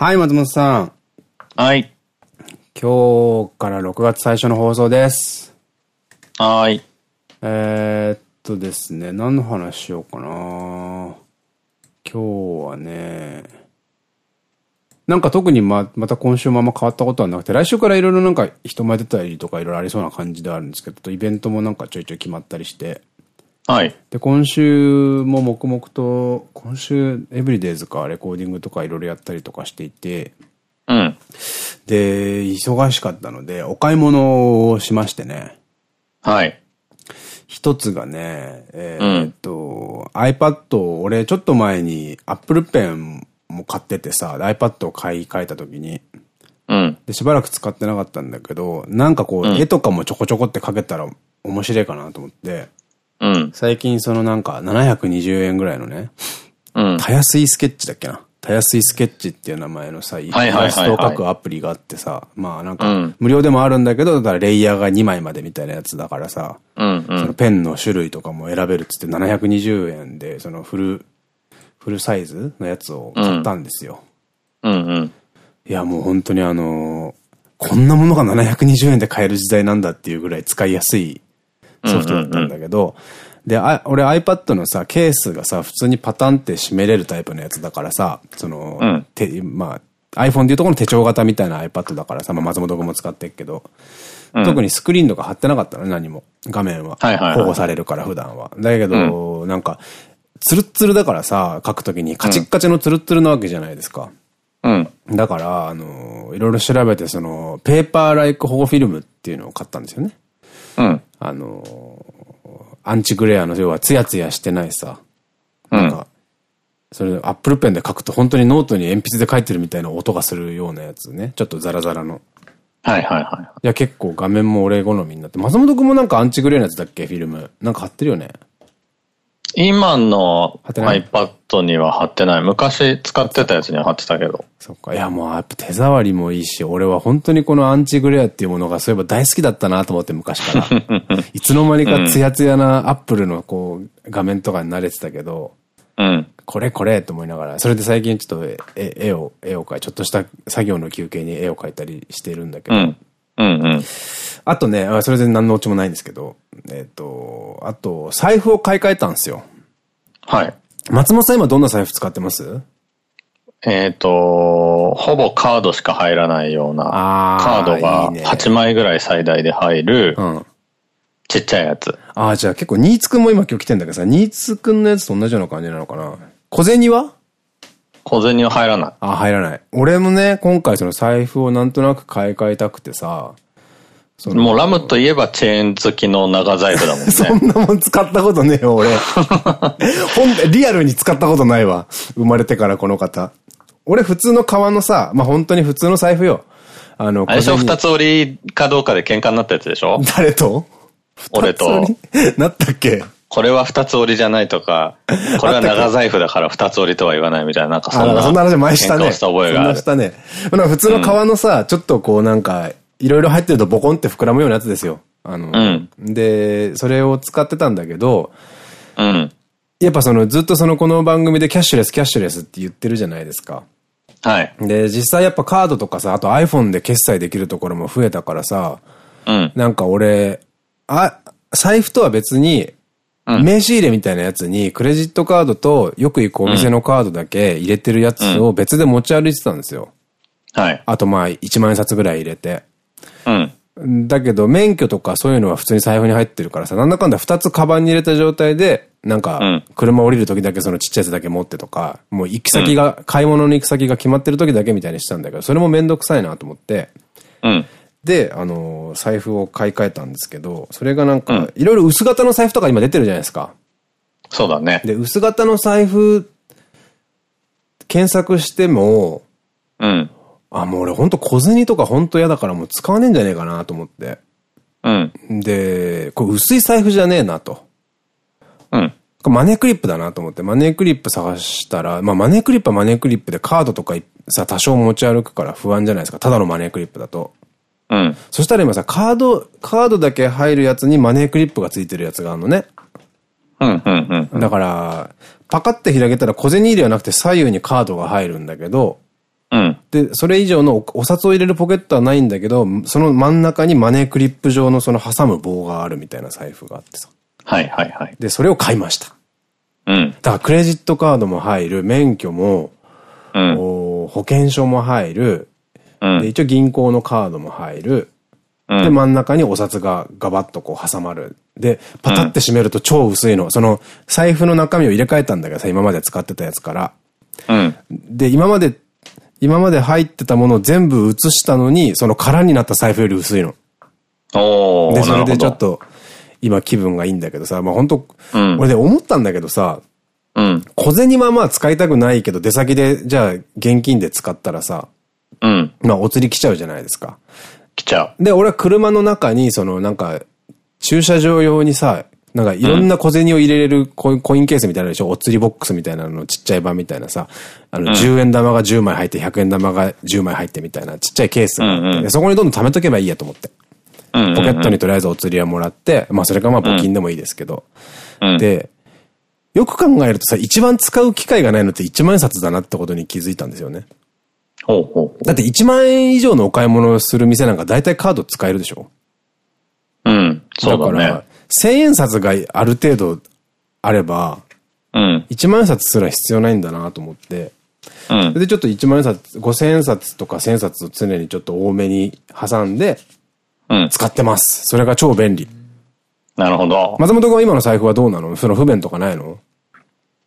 はい、松本さん。はい。今日から6月最初の放送です。はーい。えー、っとですね、何の話しようかな今日はね、なんか特にま、また今週もあんま変わったことはなくて、来週からいろいろなんか人前出たりとかいろいろありそうな感じではあるんですけど、イベントもなんかちょいちょい決まったりして、はい。で、今週も黙々と、今週、エブリデイズかレコーディングとかいろいろやったりとかしていて、うん。で、忙しかったので、お買い物をしましてね。はい。一つがね、えーっと、iPad を、俺ちょっと前に Apple Pen も買っててさ、iPad を買い替えた時に、うん。で、しばらく使ってなかったんだけど、なんかこう、うん絵とかもちょこちょこってかけたら面白いかなと思って、うん。最近そのなんか720円ぐらいのね、うん。たやすいスケッチだっけな？たやすいスケッチっていう名前のさ、イラストを描くアプリがあってさ、まあなんかうん、無料でもあるんだけど、だからレイヤーが2枚までみたいなやつだからさ、うん。うそのん。ペンの種類とかも選べるっつって720円で、そのフル、フルサイズのやつを買ったんですよ。うん。うん。いやもう本当にあのーこんなものが720円で買える時代なんだっていうぐらい使いやすいソフトだったんだけど、で、あ俺 iPad のさ、ケースがさ、普通にパタンって閉めれるタイプのやつだからさ、その、うんてまあ、iPhone でいうところの手帳型みたいな iPad だからさ、まあ松本君も使ってるけど、うん特にスクリーンとか貼ってなかったのね、何も。画面は。保護されるから、普段は。だけど、なんか、ツルッツルだからさ、書くときにカチッカチのツルッツルなわけじゃないですか。うん。だから、あの、いろいろ調べて、その、ペーパーライク保護フィルムっていうのを買ったんですよね。うん。あの、アンチグレアの、要はツヤツヤしてないさ、うん。なんか、それ、アップルペンで書くと本当にノートに鉛筆で書いてるみたいな音がするようなやつね。ちょっとザラザラの。はいはいはいや、結構画面も俺好みになって。松本くんもなんかアンチグレアのやつだっけ？フィルム。なんか貼ってるよね。い。今の iPad には貼ってない。昔使ってたやつには貼ってたけど。そっか。いや、もうやっぱ手触りもいいし、俺は本当にこのアンチグレアっていうものがそういえば大好きだったなと思って昔から。いつの間にかツヤツヤなアップルのこう画面とかに慣れてたけど、うん。これこれと思いながら、それで最近ちょっと絵絵を、絵を描い、ちょっとした作業の休憩に絵を描いたりしてるんだけど、うん。うんうん。あとね、あそれで何のオチもないんですけど、えっ、と、あと、財布を買い替えたんですよ。はい。松本さん今どんな財布使ってます？えっと、ほぼカードしか入らないような、あーカードがいいね8枚ぐらい最大で入るう、ん。ちっちゃいやつ。ああ、じゃあ結構、ニーツくんも今今日来てんだけどさ、ニーツくんのやつと同じような感じなのかな？小銭は？小銭は入らない。あ、入らない。俺もね、今回その財布をなんとなく買い替えたくてさ、もうラムといえばチェーン付きの長財布だもんね。そんなもん使ったことねえよ、俺。ほん、リアルに使ったことないわ。生まれてからこの方。俺普通の革のさ、まあ、本当に普通の財布よ。あの、あれでしょ？小銭二つ折りかどうかで喧嘩になったやつでしょ？誰と？俺と。なったっけ？これは二つ折りじゃないとか、これは長財布だから二つ折りとは言わないみたいな、なんかそあ、んな。そんな話前したね。した覚えがある。したね。普通の革のさ、ちょっとこうなんか、いろいろ入ってるとボコンって膨らむようなやつですよ。あの、うんで、それを使ってたんだけど、うん。やっぱそのずっとそのこの番組でキャッシュレスキャッシュレスって言ってるじゃないですか。はい。で、実際やっぱカードとかさ、あと iPhone で決済できるところも増えたからさ、うん。なんか俺、あ、財布とは別に、うん名刺入れみたいなやつに、クレジットカードとよく行くお店のカードだけ入れてるやつを別で持ち歩いてたんですよ。はい。あとまあ1万円札ぐらい入れて。うん。だけど免許とかそういうのは普通に財布に入ってるからさ、なんだかんだ2つカバンに入れた状態で、なんかうん、車降りる時だけそのちっちゃいやつだけ持ってとか、もう行き先が、買い物の行く先が決まってる時だけみたいにしたんだけど、それもめんどくさいなと思って、うん。で、あのー財布を買い替えたんですけど、それがなんか、いろいろ薄型の財布とか今出てるじゃないですか。そうだね。で、薄型の財布、検索しても、うん。あ、もう俺ほんと小銭とかほんと嫌だからもう使わねえんじゃねえかなと思って。うん。で、これ薄い財布じゃねえなと。うん。これマネークリップだなと思って、マネークリップ探したら、まあマネークリップはマネークリップでカードとかさ、多少持ち歩くから不安じゃないですか。ただのマネークリップだと。うん。そしたら今さ、カード、カードだけ入るやつにマネークリップがついてるやつがあるのね。うん。うん。うん。だから、パカって開けたら小銭入れはなくて左右にカードが入るんだけど、うん。で、それ以上のおお札を入れるポケットはないんだけど、その真ん中にマネークリップ状のその挟む棒があるみたいな財布があってさ。はいはいはい。で、それを買いました。うん。だからクレジットカードも入る、免許も、うん。お保険証も入る、うんで、一応銀行のカードも入る、うんで、真ん中にお札がガバッとこう挟まる。で、パタって閉めると超薄いの。その、財布の中身を入れ替えたんだけどさ、今まで使ってたやつから。うん。で、今まで、今まで入ってたものを全部移したのに、その空になった財布より薄いの。で、おー、それ。でちょっと、今気分がいいんだけどさ、まあ本当、うん俺で思ったんだけどさ、うん。小銭はまあ使いたくないけど、出先で、じゃあ現金で使ったらさ、うん。まあお釣り来ちゃうじゃないですか。来ちゃう。で、俺は車の中に、そのなんか、駐車場用にさ、なんかいろんな小銭を入れれるコインケースみたいなのでしょ？お釣りボックスみたいなのちっちゃい版みたいなさ、あの、10円玉が10枚入って、100円玉が10枚入ってみたいなちっちゃいケースがあって、そこにどんどん貯めとけばいいやと思って。うん。ポケットにとりあえずお釣りはもらって、まあそれかまあ募金でもいいですけど。うん、で、よく考えるとさ、一番使う機会がないのって1万円札だなってことに気づいたんですよね。ほうほうほだって1万円以上のお買い物をする店なんか大体カード使えるでしょ？う。うん。そうだからね。、1000円札がある程度あれば、うん。1万円札すら必要ないんだなと思って、うん。で、ちょっと1万円札、5000円札とか1000円札を常にちょっと多めに挟んでうん。使ってます。それが超便利。なるほど。松本君は今の財布はどうなの？その不便とかないの？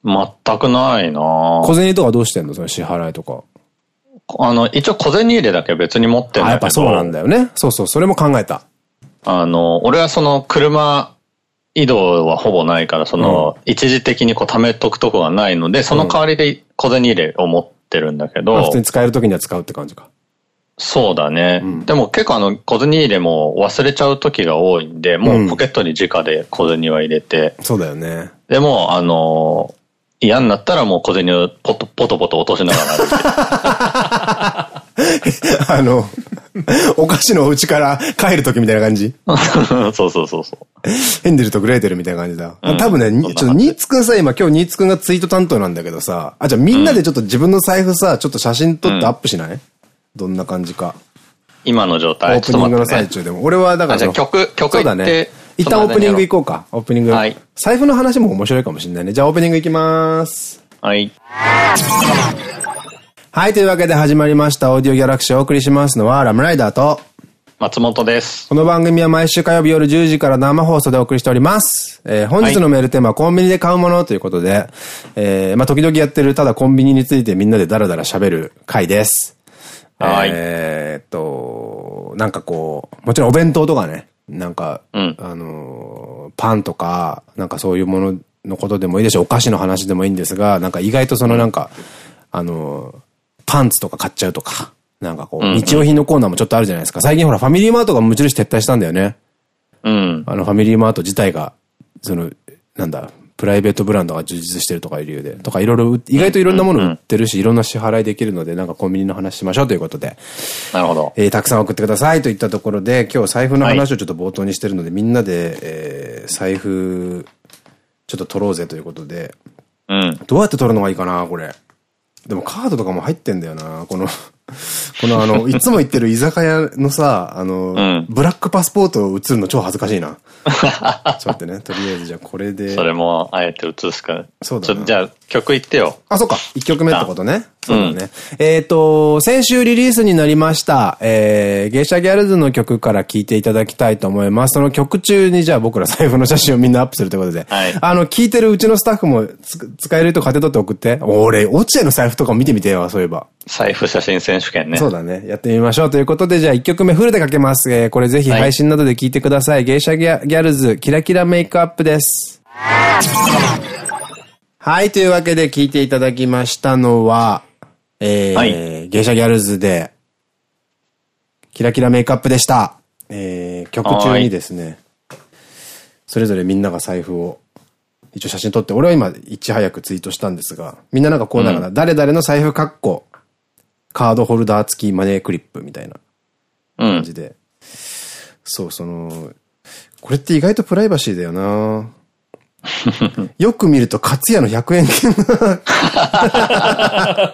全くないな小銭とかどうしてんの？その支払いとか。あの、一応小銭入れだけ別に持ってるんあ、やだけど。っぱそうなんだよね。そうそう、それも考えた。あの、俺はその車移動はほぼないから、その、一時的にこう貯めとくとこがないので、その代わりで小銭入れを持ってるんだけど、まあ普通に使える時には使うって感じか。そうだね。でも結構あの、小銭入れも忘れちゃう時が多いんで、もうポケットに直で小銭は入れて、そうだよね。でも、あの、嫌になったらもう小銭をポトポトポト落としながら歩いて あの、お菓子のお家から帰る時みたいな感じ？そうそうそうそう。ヘンデルとグレーテルみたいな感じだ。うん多分ね、ちょっとニーツくんさ、今今日ニーツくんがツイート担当なんだけどさ、あ、じゃあみんなでちょっと自分の財布さ、ちょっと写真撮ってアップしない、どんな感じか。今の状オ態。ープニングの最中でも。俺はだから曲曲そうだね行って。一旦オープニング行ここうか。オープニング。はい財布の話も面白いかもしれないね。じゃあオープニング行きます。う。はい。はい、というわけで始まりました。オーディオギャラクシーをお送りしますのは、ラムライダーと、松本です。この番組は毎週火曜日夜10時から生放送でお送りしております。えー本日のメールテーマはコンビニで買うものということで、えーまあ時々やってるただコンビニについてみんなでダラダラ喋る回です。はいえーっと、なんかこう、もちろんお弁当とかね、なんか、うんあのーパンとか、なんかそういうもののことでもいいですし、お菓子の話でもいいんですが、なんか意外とそのなんか、あのーパンツとか買っちゃうとか、なんかこう、日用品のコーナーもちょっとあるじゃないですか。最近ほら、ファミリーマートが無印撤退したんだよね。うん。あの、ファミリーマート自体が、その、なんだ、プライベートブランドが充実してるとかいう理由で、とかいろいろ売、意外といろんなもの売ってるし、いろんな支払いできるので、なんかコンビニの話しましょうということで、なるほど。えーたくさん送ってくださいといったところで、今日財布の話をちょっと冒頭にしてるので、みんなで、えー財布、ちょっと取ろうぜということで、うん。どうやって取るのがいいかな、これ。でもカードとかも入ってんだよな、この、このあの、いつも行ってる居酒屋のさ、あの、んブラックパスポートを映るの超恥ずかしいな。ちょっと待ってね、とりあえずじゃあこれで。それもあえて映すから。そうだじゃあ曲言ってよ。あ、そっか。1曲目ってことね。そうだね。えっと、先週リリースになりました、えー、芸者ギャルズの曲から聴いていただきたいと思います。その曲中にじゃあ僕ら財布の写真をみんなアップするということで。はいあの、聴いてるうちのスタッフもつ使えると勝手取って送って。俺、落合の財布とか見てみてよ、そういえば。財布写真選手権ね。そうだね。やってみましょう。ということで、じゃあ1曲目フルでかけます。えー、これぜひはい配信などで聴いてください。芸者ギャギャルズ、キラキラメイクアップです。はい、というわけで聴いていただきましたのは、えー、はい芸者ギャルズで、キラキラメイクアップでした。えー、曲中にですね、それぞれみんなが財布を一応写真撮って、俺は今いち早くツイートしたんですが、みんななんかこうだから、誰々の財布カッコ、カードホルダー付きマネークリップみたいなうん。感じで。そう、その、これって意外とプライバシーだよな よく見ると、カツヤの100円券が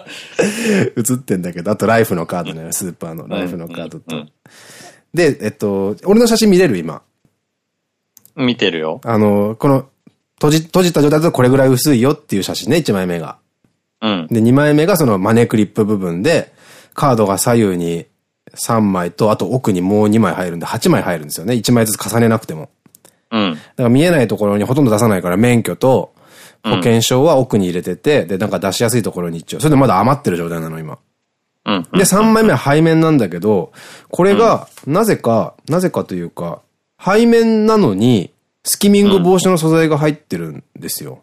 映ってんだけど、あとライフのカードね、スーパーのライフのカードと。で、えっと、俺の写真見れる今？見てるよ。あの、この、閉じ、閉じた状態だとこれぐらい薄いよっていう写真ね、1枚目が。うん。で、2枚目がそのマネークリップ部分で、カードが左右に3枚と、あと奥にもう2枚入るんで、8枚入るんですよね。1枚ずつ重ねなくても。うん。だから見えないところにほとんど出さないから、免許と保険証は奥に入れてて、うん、で、なんか出しやすいところに一応。それでまだ余ってる状態なの、今。うん。で、3枚目は背面なんだけど、これが、なぜか、なぜかというか、背面なのに、スキミング防止の素材が入ってるんですよ。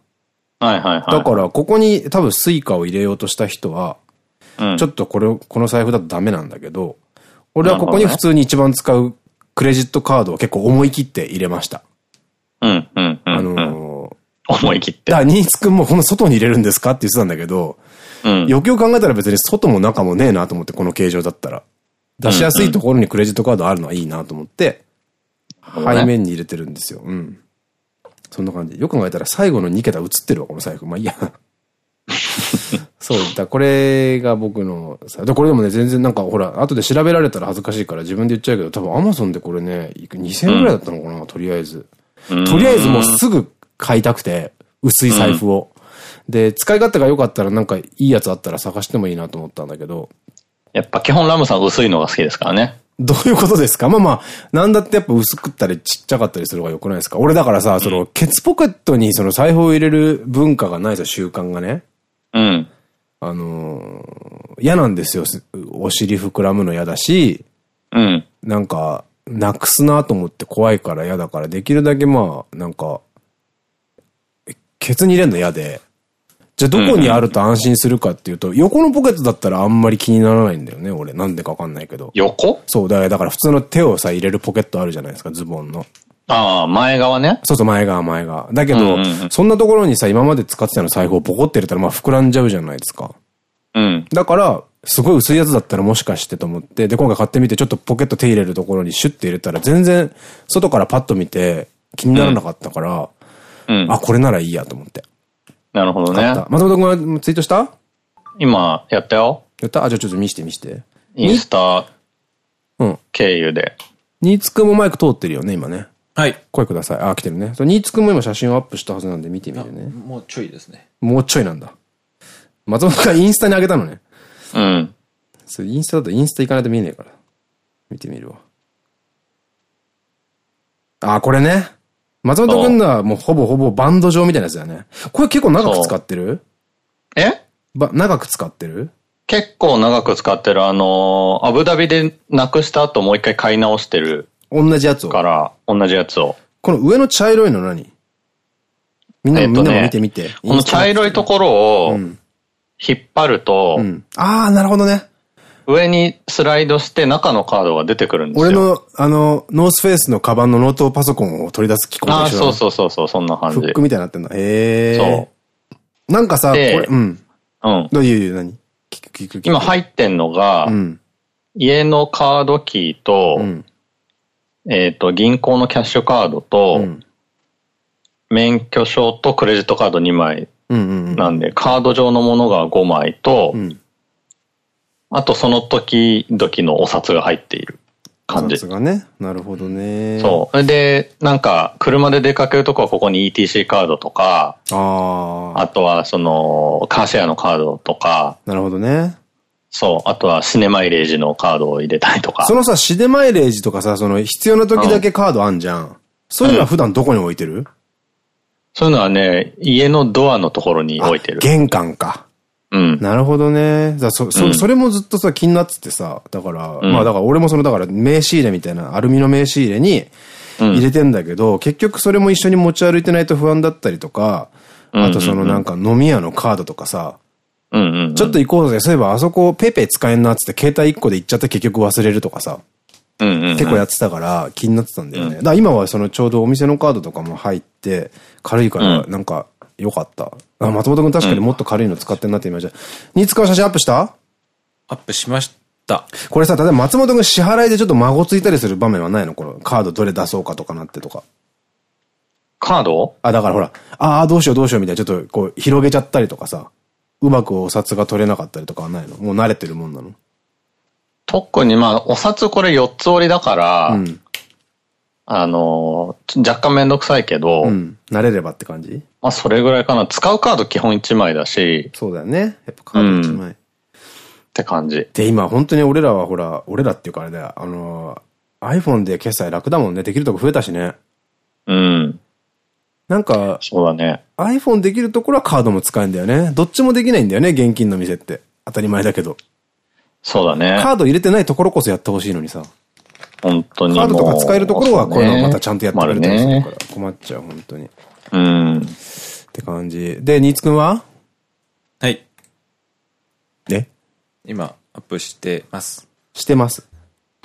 はいはいはい。だから、ここに多分 Suica を入れようとした人は、うん、ちょっとこれを、この財布だとダメなんだけど、俺はここに普通に一番使うクレジットカードを結構思い切って入れました。うん、うん、あのー、思い切って。だから、ニーツくんもこの外に入れるんですかって言ってたんだけど、うん、よくよく考えたら別に外も中もねえなと思って、この形状だったら。出しやすいところにクレジットカードあるのはいいなと思って、背面に入れてるんですよ。うん。そんな感じ。よく考えたら最後の2桁映ってるわ、この財布。まあいいや。そうだ、これが僕の、これでもね、全然なんかほら、後で調べられたら恥ずかしいから自分で言っちゃうけど、多分アマゾンでこれね、2000円ぐらいだったのかな、うん、とりあえず。とりあえずもうすぐ買いたくて、薄い財布を。うん、で、使い勝手が良かったらなんかいいやつあったら探してもいいなと思ったんだけど。やっぱ基本ラムさん薄いのが好きですからね。どういうことですか？まあまあ、なんだってやっぱ薄くったりちっちゃかったりする方が良くないですか？俺だからさ、その、ケツポケットにその財布を入れる文化がないさ、習慣がね。うん。あのー、嫌なんですよ。お尻膨らむの嫌だし、うん。なんか、なくすなと思って怖いから嫌だから、できるだけまあ、なんか、ケツに入れるの嫌で、じゃあどこにあると安心するかっていうと、横のポケットだったらあんまり気にならないんだよね、俺。なんでかわかんないけど。横？そう、だから、だから普通の手をさ、入れるポケットあるじゃないですか、ズボンの。ああ、前側ね。そうそう、前側、前側。だけど、そんなところにさ、今まで使ってたの財布をポコって入れたら、まあ膨らんじゃうじゃないですか。うん。だから、すごい薄いやつだったらもしかしてと思って、で、今回買ってみて、ちょっとポケット手入れるところにシュッて入れたら、全然、外からパッと見て、気にならなかったから、うん、あ、これならいいやと思って。なるほどね。松本君はツイートした？今、やったよ。やった？あ、じゃあちょっと見して見して。インスタ、うん。経由で。ニーツくんもマイク通ってるよね、今ね。はい。声ください。あ、来てるね。ニーツくんも今写真をアップしたはずなんで見てみるね。もうちょいですね。もうちょいなんだ。松本がインスタに上げたのね。うん。それインスタだとインスタ行かないと見えねえから。見てみるわ。あ、これね。松本くんのはもうほぼほぼバンド状みたいなやつだよね。これ結構長く使ってる？え？ば、長く使ってる？結構長く使ってる。あのー、アブダビでなくした後もう一回買い直してる。同じやつを？から、同じやつを。この上の茶色いの何？みんなも、みんなも見てみて。この茶色いところを、引っ張ると、うん、ああ、なるほどね。上にスライドして中のカードが出てくるんですよ。俺の、あの、ノースフェイスのカバンのノートパソコンを取り出す機構ああ、そうそうそうそう、そんな感じ。フックみたいになってんだ。へえ。そう。なんかさ、これ、うん。うん。どういう、何？聞く聞く聞く。今入ってんのが、うん、家のカードキーと、うん、えっと、銀行のキャッシュカードと、うん、免許証とクレジットカード2枚なんで、カード上のものが5枚と、うんあとその時々のお札が入っている感じ。お札がね。なるほどね。そう。で、なんか、車で出かけるとこはここに ETC カードとか、ああとはその、カーシェアのカードとか、なるほどね。そう。あとはシネマイレージのカードを入れたりとか。そのさ、シネマイレージとかさ、その必要な時だけカードあんじゃん。うん、そういうのは普段どこに置いてる、うん、そういうのはね、家のドアのところに置いてる。玄関か。うん。なるほどね。そ、そ、それもずっとさ、気になっててさ、だから、まあだから俺もその、だから名刺入れみたいな、アルミの名刺入れに入れてんだけど、結局それも一緒に持ち歩いてないと不安だったりとか、あとそのなんか飲み屋のカードとかさ、ちょっと行こうぜ。そういえばあそこ PayPay 使えんなっつって携帯1個で行っちゃって結局忘れるとかさ。結構やってたから気になってたんだよね。だ今はそのちょうどお店のカードとかも入って軽いからなんかよかった。あ、松本くん確かにもっと軽いの使ってんなって今じゃ。に使う写真アップした？アップしました。これさ、例えば松本くん支払いでちょっとまごついたりする場面はないの？このカードどれ出そうかとかなってとか。カード？あ、だからほら、ああ、どうしようどうしようみたいな、ちょっとこう、広げちゃったりとかさ、うまくお札が取れなかったりとかはないの？もう慣れてるもんなの？特にまあ、お札これ4つ折りだから、うん、あの、若干めんどくさいけど、うん、慣れればって感じ？まあ、それぐらいかな。使うカード基本1枚だし。そうだよね。やっぱカード1枚。うん、って感じ。で、今本当に俺らはほら、俺らっていうかあれだよ、あの、iPhone で決済楽だもんね。できるとこ増えたしね。うん。なんか、そうだね。iPhone できるところはカードも使えんだよね。どっちもできないんだよね、現金の店って。当たり前だけど。そうだね。カード入れてないところこそやってほしいのにさ。本当に。カードとか使えるところはこういうのまたちゃんとやってくれたりするから困っちゃう、本当に。うん。って感じ。で、新津くんは？はい。で今、アップしてます。してます。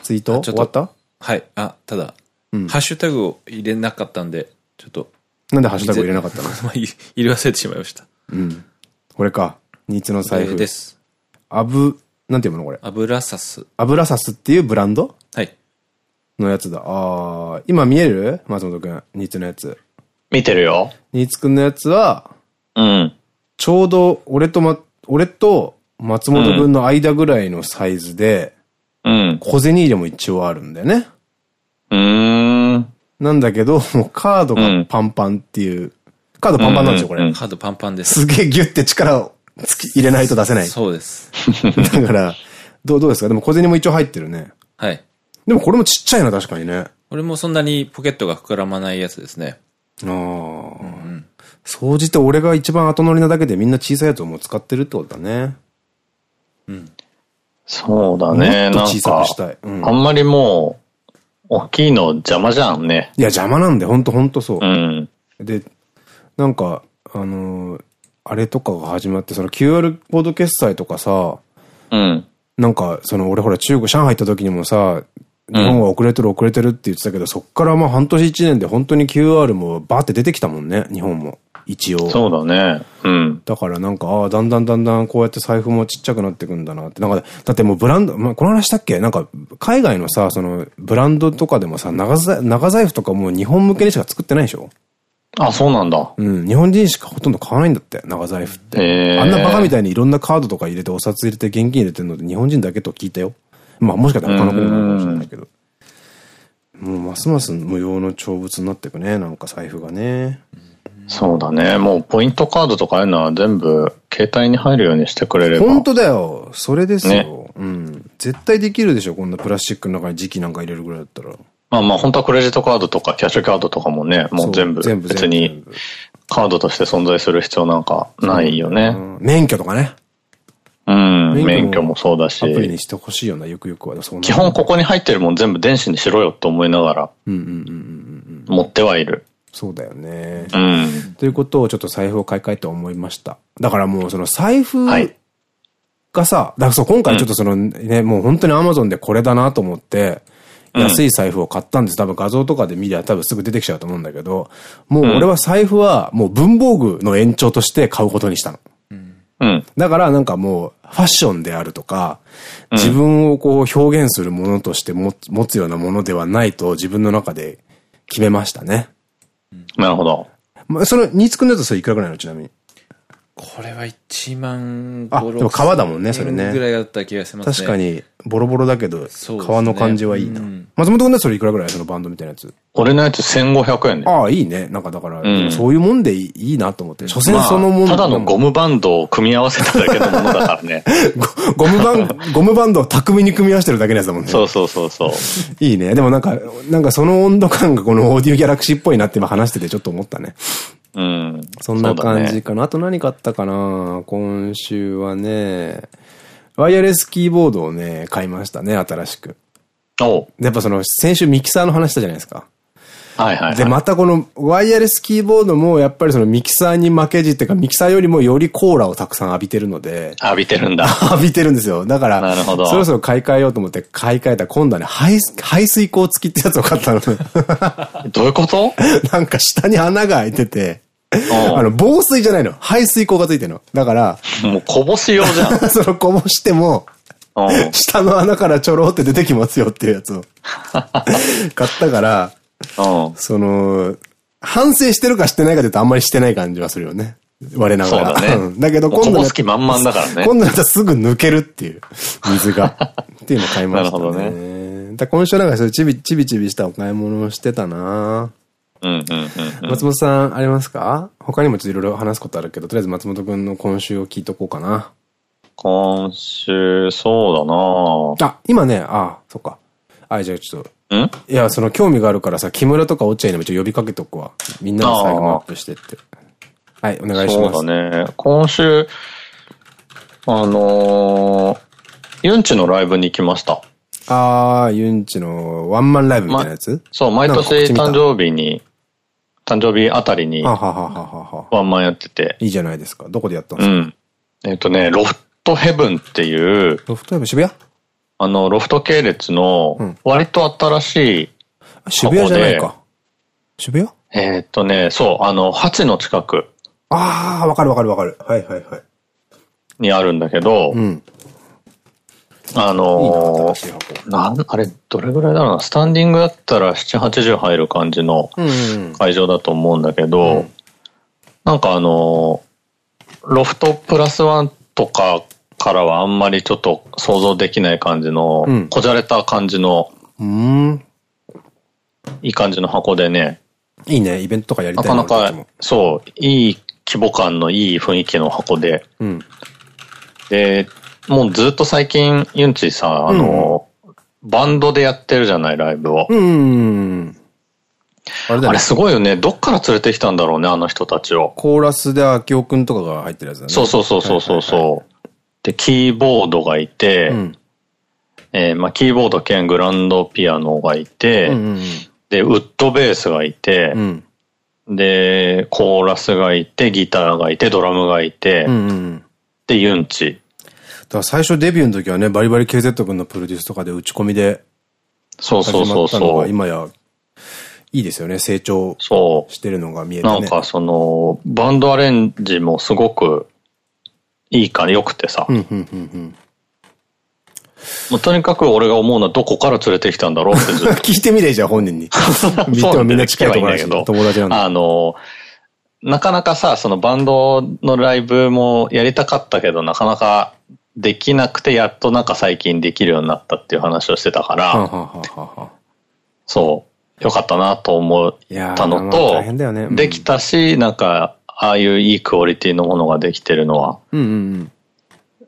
ツイート？終わった？はい。あ、ただ、うん、ハッシュタグを入れなかったんで、ちょっと。なんでハッシュタグ入れなかったの？入れ忘れてしまいました。うん。これか。ニーツの財布。です。アブ、なんていうのこれ？油サス。油サスっていうブランド？はい。のやつだ。ああ、今見える？松本くん。ニーツのやつ。見てるよ。ニーツくんのやつは、うん。ちょうど、俺とま、俺と松本くんの間ぐらいのサイズで、うん。小銭入れも一応あるんだよね。うん。なんだけど、もうカードがパンパンっていう。カードパンパンなんですよ、これ。カードパンパンです。すげえギュって力を入れないと出せない。そうです。だから、どう、どうですか？でも小銭も一応入ってるね。はい。でもこれもちっちゃいな、確かにね。俺もそんなにポケットが膨らまないやつですね。ああ。うん。総じて俺が一番後乗りなだけでみんな小さいやつをもう使ってるってことだね。うん。そうだね。もっと小さくしたい。うん、あんまりもう、大きいの邪魔じゃんね。いや、邪魔なんで、ほんとほんとそう。うん。で、なんか、あのー、あれとかが始まって、その QR コード決済とかさ、うん。なんか、その俺ほら中国、上海行った時にもさ、日本は遅れてる遅れてるって言ってたけど、うん、そっからまあ半年一年で本当に QR もバーって出てきたもんね、日本も。一応。そうだね。うん。だからなんか、ああ、だんだんだんだんこうやって財布もちっちゃくなってくんだなって。なんか、だってもうブランド、まあ、この話したっけ？なんか、海外のさ、その、ブランドとかでもさ、長長財布とかもう日本向けにしか作ってないでしょ？あ、そうなんだ。うん。日本人しかほとんど買わないんだって、長財布って。あんなバカみたいにいろんなカードとか入れて、お札入れて、現金入れてるので、日本人だけと聞いたよ。まあ、もしかしたら他の国もかもしれないけど。もう、ますます無用の長物になっていくね、なんか財布がね。そうだね。もう、ポイントカードとかいうのは全部、携帯に入るようにしてくれれば。本当だよ。それですよ。ね、うん。絶対できるでしょ、こんなプラスチックの中に磁気なんか入れるぐらいだったら。まあまあ、本当はクレジットカードとかキャッシュカードとかもね、もう全部、別に、カードとして存在する必要なんかないよね。免許とかね。うん、免許もそうだし。アプリにしてほしいよな、よくよくは。基本ここに入ってるもん全部電子にしろよって思いながら、持ってはいる。そうだよね。うん。ということをちょっと財布を買い替えて思いました。だからもうその財布がさ、はい、だからそう今回ちょっとそのね、もう本当にアマゾンでこれだなと思って、安い財布を買ったんです。多分画像とかで見りゃ多分すぐ出てきちゃうと思うんだけど、もう俺は財布はもう文房具の延長として買うことにしたの。うん。だからなんかもうファッションであるとか、自分をこう表現するものとして持つようなものではないと自分の中で決めましたね。なるほど。まあ、その、ニーツくんのやつそれいくらぐらいの？ちなみに。これは1万あ、でも革だもんね、それね。ぐらいだった気がしますね。確かに、ボロボロだけど、革の感じはいいな。松本君のそれいくらぐらい？そのバンドみたいなやつ。俺のやつ1500円ね。ああ、いいね。なんかだから、そういうもんでいいなと思って。所詮そのもの。ただのゴムバンドを組み合わせただけのものだからね。ゴムバン、ゴムバンドを巧みに組み合わせてるだけのやつだもんね。そうそうそうそう。いいね。でもなんか、なんかその温度感がこのオーディオギャラクシーっぽいなって今話しててちょっと思ったね。うん。そんな感じかな。ね、あと何買ったかな？今週はね、ワイヤレスキーボードをね、買いましたね、新しく。おやっぱその、先週ミキサーの話したじゃないですか。はいはい、はい、で、またこのワイヤレスキーボードもやっぱりそのミキサーに負けじっていうかミキサーよりもよりコーラをたくさん浴びてるので。浴びてるんだ。浴びてるんですよ。だから、なるほど。そろそろ買い替えようと思って買い替えたら今度はね、排排水口付きってやつを買ったの。どういうこと？なんか下に穴が開いてて、あの、防水じゃないの。排水口がついてるの。だから。もうこぼし用じゃん。そのこぼしても、下の穴からちょろって出てきますよっていうやつを。買ったから、その、反省してるかしてないかというとあんまりしてない感じはするよね。我ながら。そうだね。だけど今度。好き満々だからね。今度だったらすぐ抜けるっていう、水が。っていうの買いましたね。なるほどね。だ今週なんかそういうちびちびちびしたお買い物をしてたな松本さん、ありますか？他にもちょっといろいろ話すことあるけど、とりあえず松本くんの今週を聞いとこうかな。今週、そうだなあ、今ね、ああ、そっか。あ、じゃあちょっと。ん？いや、その興味があるからさ、木村とか落合にもちょっと呼びかけとくわ。みんなの財布アップしてって。はい、お願いします。そうだね。今週、あのー、ユンチのライブに行きました。ああ、ユンチのワンマンライブみたいなやつ、ま、そう、毎年誕生日に、誕生日あたりに、ワンマンやってて。いいじゃないですか。どこでやったんですか？うん。えっ、ー、とね、ロフトヘブンっていう、ロフトヘブン渋谷？あの、ロフト系列の、割と新しい、うん、渋谷じゃないか。渋谷？えっとね、そう、あの、八の近く。ああ、わかるわかるわかる。はいはいはい。にあるんだけど、うん、あのー、なん、あれ、どれぐらいだろうな、スタンディングだったら7、80入る感じの会場だと思うんだけど、なんかあのー、ロフトプラスワンとかからはあんまりちょっと想像できない感じの、うん、こじゃれた感じの、うん、いい感じの箱でね。いいね、イベントとかやりたいなかなか、そう、いい規模感のいい雰囲気の箱で、うん、で、もうずっと最近、ユンチさ、あの、うん、バンドでやってるじゃない、ライブを。うん。あれ,、ね、あれすごいよね。どっから連れてきたんだろうね、あの人たちを。コーラスで秋夫くんとかが入ってるやつだね。そうそうそうそうそうそう。で、キーボードがいて、うん、えー、まあ、キーボード兼グランドピアノがいて、で、ウッドベースがいて、うん、で、コーラスがいて、ギターがいて、ドラムがいて、で、ユンチ。だから最初デビューの時はね、バリバリ KZ 君のプロデュースとかで打ち込みで、そうそうそうそう。今や、いいですよね、成長してるのが見えるね。なんかその、バンドアレンジもすごくいいから良くてさ。もうとにかく俺が思うのはどこから連れてきたんだろうってずっと。聞いてみれじゃん、本人に。そうみんな近いところだけど。友達なんだ。あの、なかなかさ、そのバンドのライブもやりたかったけど、なかなかできなくて、やっとなんか最近できるようになったっていう話をしてたから、そう、よかったなと思ったのと、ねうん、できたし、なんか、ああいういいクオリティのものができてるのは、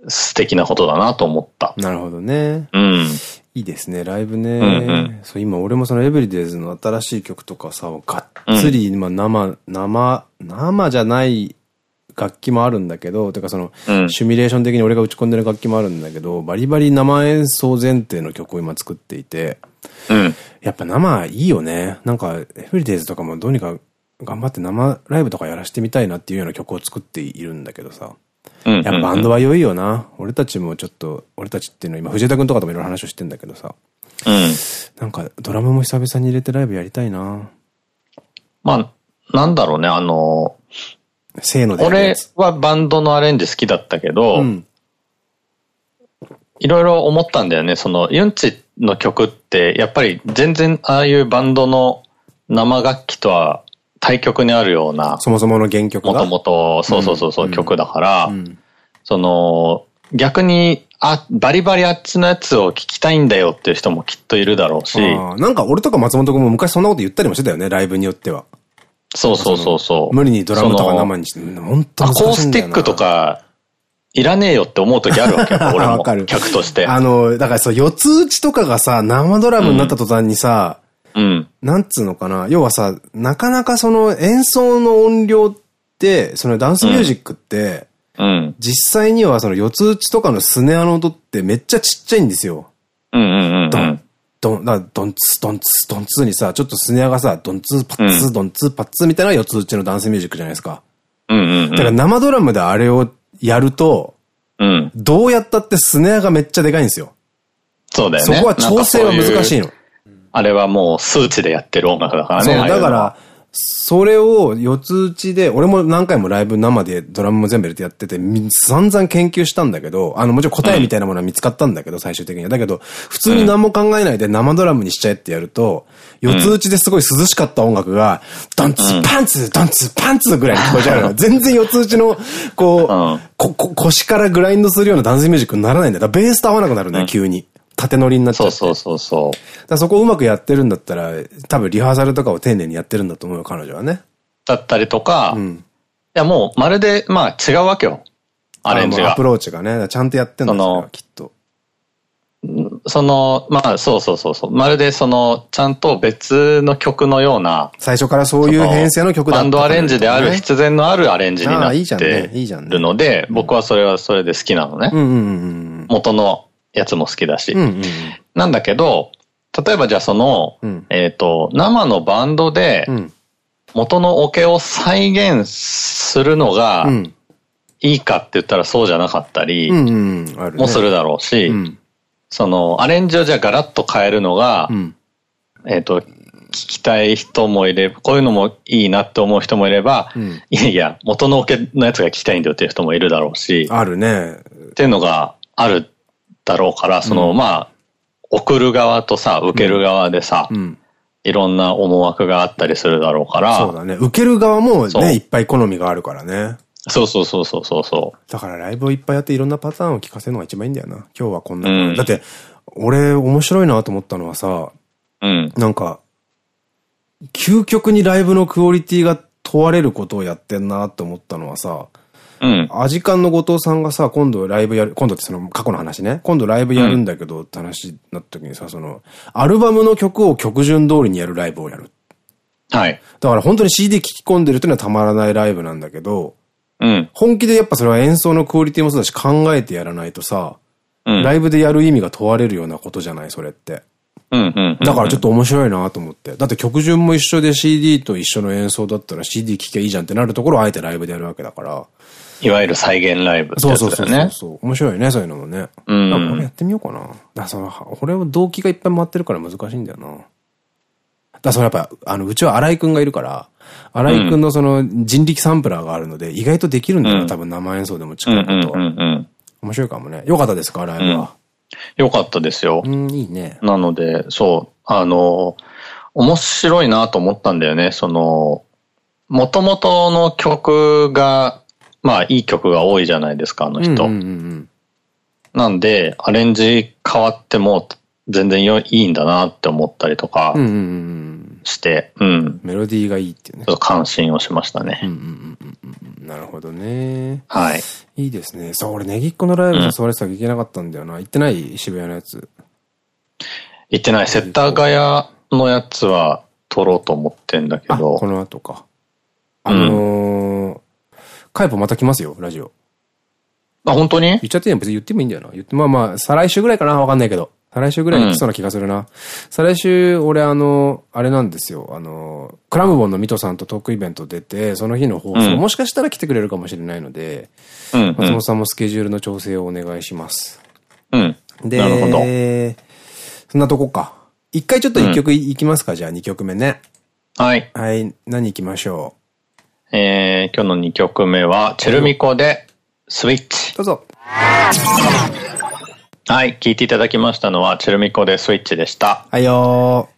素敵なことだなと思った。なるほどね。うん。いいですね、ライブね。うんうん、そう今俺もそのエブリデイズの新しい曲とかさ、がっつり、まあ生、生、生じゃない楽器もあるんだけど、てかその、うん、シミュレーション的に俺が打ち込んでる楽器もあるんだけど、バリバリ生演奏前提の曲を今作っていて、うん、やっぱ生いいよね。なんか、エブリデイズとかもどうにか頑張って生ライブとかやらせてみたいなっていうような曲を作っているんだけどさ。やっぱバンドは良いよな。俺たちもちょっと、俺たちっていうのは今藤田君とかともいろいろ話をしてんだけどさ。うん。なんかドラムも久々に入れてライブやりたいな。まあ、なんだろうね、あの、せーので俺はバンドのアレンジ好きだったけど、うん、いろいろ思ったんだよね。その、ユンチの曲って、やっぱり全然ああいうバンドの生楽器とは対極にあるような。そもそもの原曲もともと、そうそうそうそう、曲だから、うん、その、逆に、あ、バリバリあっちのやつを聞きたいんだよっていう人もきっといるだろうし。なんか俺とか松本君も昔そんなこと言ったりもしてたよね、ライブによっては。そうそうそうそう。無理にドラムとか生にして、本当アコースティックとか、いらねえよって思う時あるわけよ、俺も。客として。あの、だからそう、四つ打ちとかがさ、生ドラムになった途端にさ、うん。なんつうのかな？要はさ、なかなかその演奏の音量って、そのダンスミュージックって、うん。実際にはその四つ打ちとかのスネアの音ってめっちゃちっちゃいんですよ。うんうんうん。ドン、ドン、だドンツ、ドンツ、ドンツにさ、ちょっとスネアがさ、ドンツ、パッツ、ドンツ、パッツみたいな四つ打ちのダンスミュージックじゃないですか。うんうん、だから生ドラムであれをやると、うん。どうやったってスネアがめっちゃでかいんですよ。そうだよね。そこは調整は難しいの。あれはもう数値でやってる音楽だからね。そう、だから、それを四つ打ちで、俺も何回もライブ生でドラムも全部入れてやってて、散々研究したんだけど、あの、もちろん答えみたいなものは見つかったんだけど、最終的には。だけど、普通に何も考えないで生ドラムにしちゃえってやると、四つ打ちですごい涼しかった音楽が、ドンツ、パンツ、ドンツ、パンツぐらいに聞こえちゃうの。全然四つ打ちの、こう、こ、こ、腰からグラインドするようなダンスミュージックにならないんだ。だベースと合わなくなるんだよ、急に。縦乗りになっちゃって。そうそうそうだそこをうまくやってるんだったら、多分リハーサルとかを丁寧にやってるんだと思うよ、彼女はね。だったりとか、うん、いやもうまるで、まあ違うわけよ。アレンジが。アプローチがね、ちゃんとやってんのきっと。その、まあ、そうそうそうそう。まるでその、ちゃんと別の曲のような。最初からそういう編成の曲だった、ね、バンドアレンジである必然のあるアレンジになってるので、僕はそれはそれで好きなのね。元のやつも好きだし。なんだけど、例えばじゃあその、うん、えっと、生のバンドで、元のオケを再現するのが、いいかって言ったらそうじゃなかったり、もするだろうし、その、アレンジをじゃあガラッと変えるのが、えっと、聞きたい人もいれば、こういうのもいいなって思う人もいれば、うん、いやいや、元のオケのやつが聞きたいんだよっていう人もいるだろうし。あるね。っていうのがあるだろうから、その、うん、まあ、送る側とさ、受ける側でさ、うん、いろんな思惑があったりするだろうから。そうだね。受ける側もね、いっぱい好みがあるからね。そうそうそうそうそうそう。だからライブをいっぱいやっていろんなパターンを聞かせるのが一番いいんだよな。今日はこんな、うん、だって、俺面白いなと思ったのはさ、うん。なんか、究極にライブのクオリティが問われることをやってんなって思ったのはさ、うん。アジカンの後藤さんがさ、今度ライブやる、今度ってその過去の話ね、今度ライブやるんだけどって話になった時にさ、その、アルバムの曲を曲順通りにやるライブをやる。はい。だから本当に CD 聴き込んでるっていうのはたまらないライブなんだけど、うん。本気でやっぱそれは演奏のクオリティもそうだし考えてやらないとさ、うん、ライブでやる意味が問われるようなことじゃない、それって。だからちょっと面白いなと思って。だって曲順も一緒で CD と一緒の演奏だったら CD 聴きゃいいじゃんってなるところをあえてライブでやるわけだから。いわゆる再現ライブってやつだよね。そうそうそう面白いね、そういうのもね。うん。これやってみようかな。だその、これを動機がいっぱい回ってるから難しいんだよな。だそのやっぱ、あの、うちは荒井くんがいるから、荒井くんのその人力サンプラーがあるので、意外とできるんだよ、うん、多分生演奏でも近いこと。面白いかもね。よかったですか、荒井は。よかったですよ。うん、いいね。なので、そう、あの、面白いなと思ったんだよね。その、元々の曲がまあいい曲が多いじゃないですか、あの人。なんで、アレンジ変わっても全然いいんだなって思ったりとかして、うん。メロディーがいいっていうね。ちょっと感心をしましたね。なるほどね。はい。いいですね。そう、俺ネギっ子のライブ誘われてたら行けなかったんだよな。行ってない渋谷のやつ。行ってない。世田谷のやつは撮ろうと思ってんだけど。この後か。あのー、カイポまた来ますよ、ラジオ。あ、本当に？言っちゃっていい別に言ってもいいんだよな。言って、まあまあ、再来週ぐらいかなわかんないけど。再来週ぐらいに来そうな気がするな。うん、再来週、俺あの、あれなんですよ。あの、クラムボンのミトさんとトークイベント出て、その日の放送、うん、もしかしたら来てくれるかもしれないので、うん、松本さんもスケジュールの調整をお願いします。うん。で、なるほど。そんなとこか。一回ちょっと一曲いきますか、じゃあ二曲目ね。はい。はい。何行きましょう？えー、今日の2曲目は、チェルミコで、スイッチ。どうぞ。はい、聴いていただきましたのは、チェルミコでスイッチでした。はいよ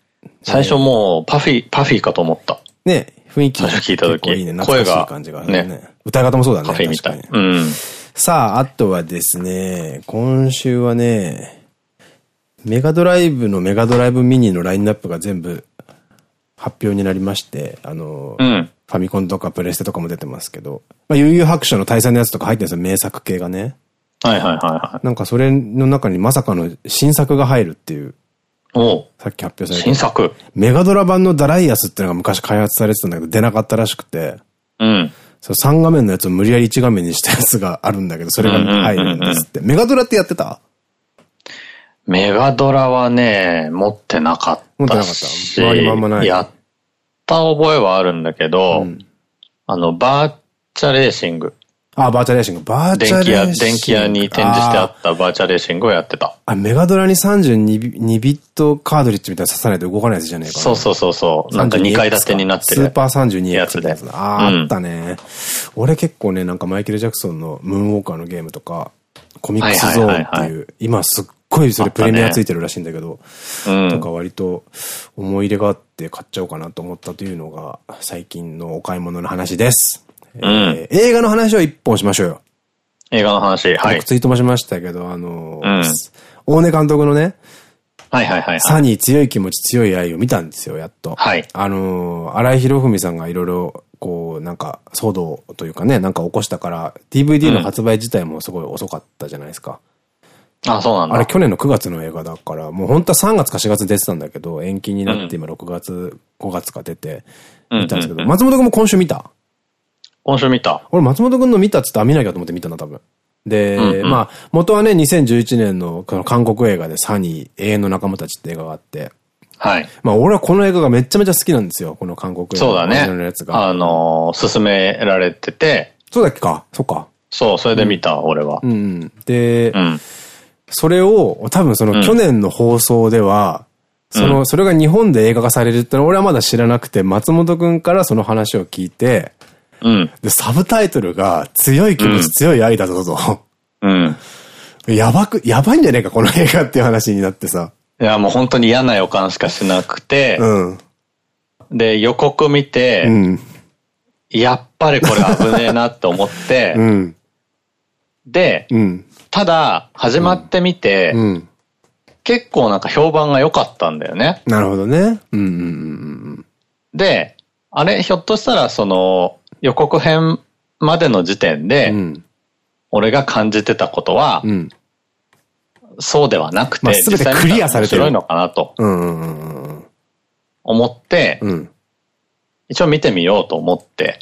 最初もう、パフィー、パフィーかと思った。ね雰囲気最初聞いた時。いいね、声が。感じがね。ね歌い方もそうだね。パフィーみたい。うん。さあ、あとはですね、今週はね、メガドライブのメガドライブミニのラインナップが全部発表になりまして、あの、うん、ファミコンとかプレステとかも出てますけど、まあ、悠々白書の大佐のやつとか入ってるんですよ、名作系がね。はいはいはいはい。なんかそれの中にまさかの新作が入るっていう。おさっき発表された。新作？メガドラ版のダライアスっていうのが昔開発されてたんだけど、出なかったらしくて。うん。そう3画面のやつを無理やり1画面にしたやつがあるんだけど、それが入るんですって。メガドラってやってた？メガドラはね、持ってなかった。持ってなかった。周りもあんまない。やった覚えはあるんだけど、うん、あの、バーチャレーシング。あ、バーチャレーシング。バーチャレーシング。電気屋、電気屋に展示してあったバーチャレーシングをやってた。あ、メガドラに32ビットカートリッジみたいな刺さないと動かないやつじゃねえかそうそうそうそう。なんか2階建てになってる。スーパー 32X やつで。あ、あったね。俺結構ね、なんかマイケル・ジャクソンのムーンウォーカーのゲームとか、コミックスゾーンっていう、今すっごいそれプレミアついてるらしいんだけど、ね、とか割と思い入れがあって買っちゃおうかなと思ったというのが最近のお買い物の話です。うん、えー、映画の話を一本しましょうよ。映画の話、はい。僕ツイートもしましたけど、あのー、うん、大根監督のね、はいはいはい、サニー強い気持ち強い愛を見たんですよ、やっと。はい。あのー、荒井博文さんがいろいろ、こう、なんか、騒動というかね、なんか起こしたから、DVD の発売自体もすごい遅かったじゃないですか。うん、あ、そうなんだ。あれ去年の9月の映画だから、もう本当は3月か4月出てたんだけど、延期になって今6月、5月か出て、見たんですけど、松本君も今週見た？今週見た。俺松本くんの見たっつってあ見なきゃと思って見たな、多分。で、うんうん、まあ、元はね、2011年のこの韓国映画でサニー、永遠の仲間たちって映画があって。はい。まあ、俺はこの映画がめちゃめちゃ好きなんですよ。この韓国映画。そうだね。のやつが。あのー、勧められてて。そうだっけか？そっか。そう、それで見た、うん、俺は。うん。で、うん、それを、多分その去年の放送では、うん、その、それが日本で映画化されるってのは俺はまだ知らなくて、松本くんからその話を聞いて、うん。で、サブタイトルが、強い気持ち、強い愛だぞと。うん。やばく、やばいんじゃねえか、この映画っていう話になってさ。いや、もう本当に嫌な予感しかしなくて、うん。で、予告見て、うん。やっぱりこれ危ねえなって思って、うん。で、うん。ただ、始まってみて、うん。結構なんか評判が良かったんだよね。なるほどね。うんうんうんうん。で、あれ、ひょっとしたらその、予告編までの時点で、うん、俺が感じてたことは、うん、そうではなくて、すべてクリアされてる。面白いのかなと、思って、一応見てみようと思って、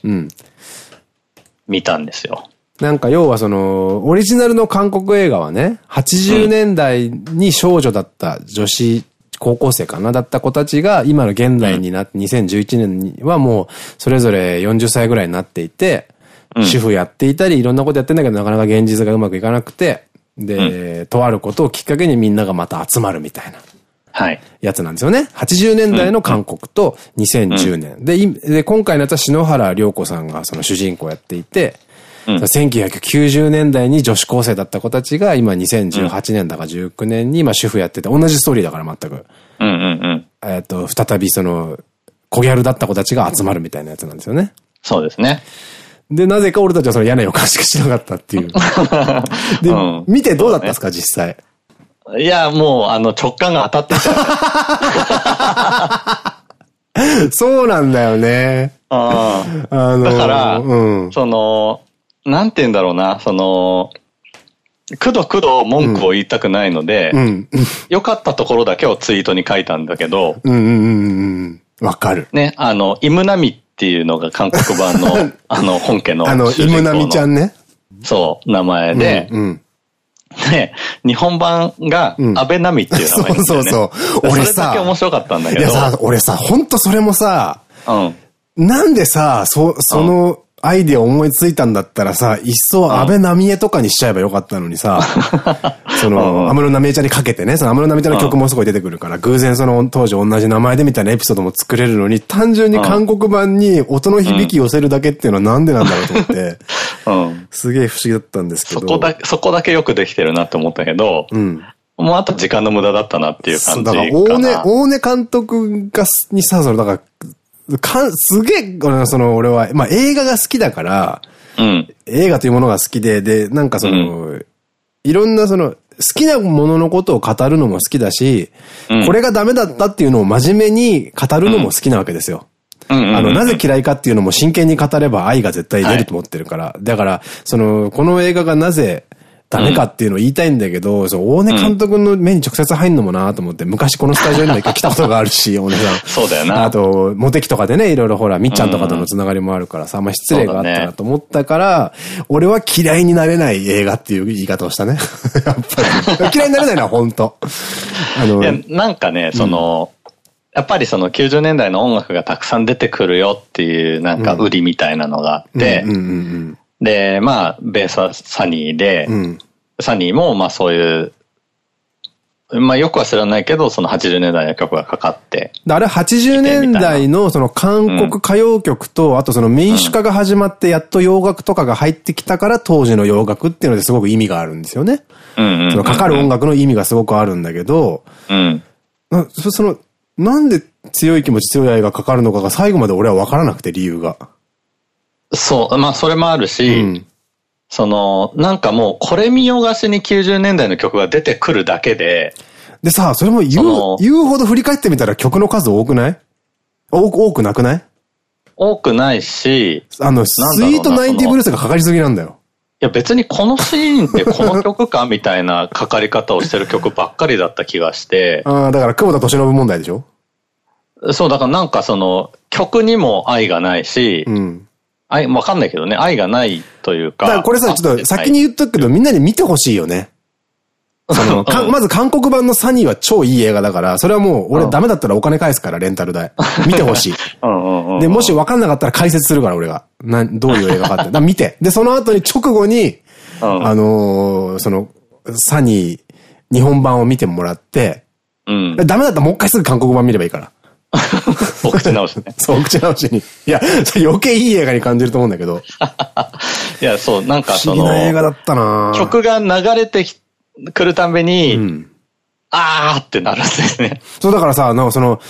見たんですよ。なんか要はその、オリジナルの韓国映画はね、80年代に少女だった女子高校生かなだった子たちが、今の現代になって、2011年にはもう、それぞれ40歳ぐらいになっていて、主婦やっていたり、いろんなことやってんだけど、なかなか現実がうまくいかなくて、で、とあることをきっかけにみんながまた集まるみたいな。はい。やつなんですよね。80年代の韓国と2010年。で、で、今回のやつは篠原涼子さんがその主人公やっていて、うん、1990年代に女子高生だった子たちが今2018年だか19年に今主婦やってて同じストーリーだから全く。えっと、再びその、小ギャルだった子たちが集まるみたいなやつなんですよね。そうですね。で、なぜか俺たちはその嫌な予感しかしなかったっていう。で、うん、見てどうだったんですか、ね、実際？いや、もう、あの、直感が当たってた。そうなんだよね。あのだから、うん、その、なんて言うんだろうな、その、くどくど文句を言いたくないので、良、かったところだけをツイートに書いたんだけど、うんうんうんうん。わかる。ね、あの、イムナミっていうのが韓国版の、あの、本家の。あの、イムナミちゃんね。そう、名前で、うん、うんで、日本版が、安倍ナミっていう名前、ね、そうそうそう。俺さ、それだけ面白かったんだけど。いやさ、俺さ、ほんとそれもさ、うん。なんでさ、そ、その、アイディア思いついたんだったらさ、一層安倍奈美恵とかにしちゃえばよかったのにさ、その、安室奈美恵ちゃんにかけてね、その安室奈美ちゃんの曲もすごい出てくるから、偶然その当時同じ名前でみたいなエピソードも作れるのに、単純に韓国版に音の響き寄せるだけっていうのはなんでなんだろうと思って、うん、すげえ不思議だったんですけど。そこだけ、そこだけよくできてるなって思ったけど、うん。もうあと時間の無駄だったなっていう感じかな。だから、大根、大根監督が、にさ、その、だから、かん、すげえ、その、俺は、まあ映画が好きだから、うん、映画というものが好きで、で、なんかその、うん、いろんなその、好きなもののことを語るのも好きだし、うん、これがダメだったっていうのを真面目に語るのも好きなわけですよ。あの、なぜ嫌いかっていうのも真剣に語れば愛が絶対出ると思ってるから。はい、だから、その、この映画がなぜ、ダメかっていうのを言いたいんだけど、そう、大根監督の目に直接入んのもなと思って、昔このスタジオにも一回来たことがあるし、大根さん。そうだよな。あと、モテキとかでね、いろいろほら、みっちゃんとかとのつながりもあるからさ、まあ失礼があったなと思ったから、俺は嫌いになれない映画っていう言い方をしたね。やっぱり。嫌いになれないのは本当あの、いや、なんかね、その、やっぱりその90年代の音楽がたくさん出てくるよっていうなんか売りみたいなのがあって、で、まあ、ベースはサニーで、うん、サニーも、まあそういうまあよくは知らないけど、その80年代の曲がかかって。あれ80年代のその韓国歌謡曲と、うん、あとその民主化が始まってやっと洋楽とかが入ってきたから当時の洋楽っていうのですごく意味があるんですよね。そのかかる音楽の意味がすごくあるんだけど、うん、その、なんで強い気持ち強い愛がかかるのかが最後まで俺は分からなくて理由が。そう、まあそれもあるし、うんその、なんかもう、これ見よがしに90年代の曲が出てくるだけで。でさ、それも言う、言うほど振り返ってみたら曲の数多くない？多く、多くなくない？多くないし、あの、スイートナインティブルースがかかりすぎなんだよ。いや別にこのシーンってこの曲かみたいなかかり方をしてる曲ばっかりだった気がして。ああ、だから久保田敏信問題でしょ？そう、だからなんかその、曲にも愛がないし、うん、愛、わかんないけどね、愛がないというか。だからこれさ、ちょっと先に言っとくけど、みんなに見てほしいよね。その、か、まず韓国版のサニーは超いい映画だから、それはもう、俺ダメだったらお金返すから、レンタル代。見てほしい。で、もし分かんなかったら解説するから、俺が。な、どういう映画かって。だ見て。で、その後に直後に、あのその、サニー、日本版を見てもらって、うん、ダメだったらもう一回すぐ韓国版見ればいいから。お口直しね。そう、お口直しに。いや、余計いい映画に感じると思うんだけど。いや、そう、なんかその、映画だったな曲が流れてくるたびに、うん、あーってなるんですね。そう、だからさ、なんかその、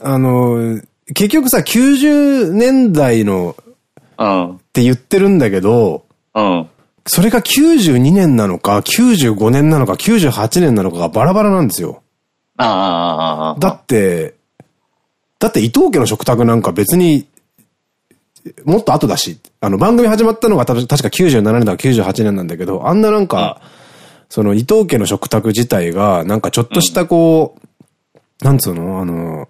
あの、結局さ、90年代の、うん、って言ってるんだけど、うん。それが92年なのか、95年なのか、98年なのかがバラバラなんですよ。ああ。だって、だって伊藤家の食卓なんか別に、もっと後だし、あの番組始まったのが確か97年だか98年なんだけど、あんななんか、うん、その伊藤家の食卓自体が、なんかちょっとしたこう、うん、なんつうのあの、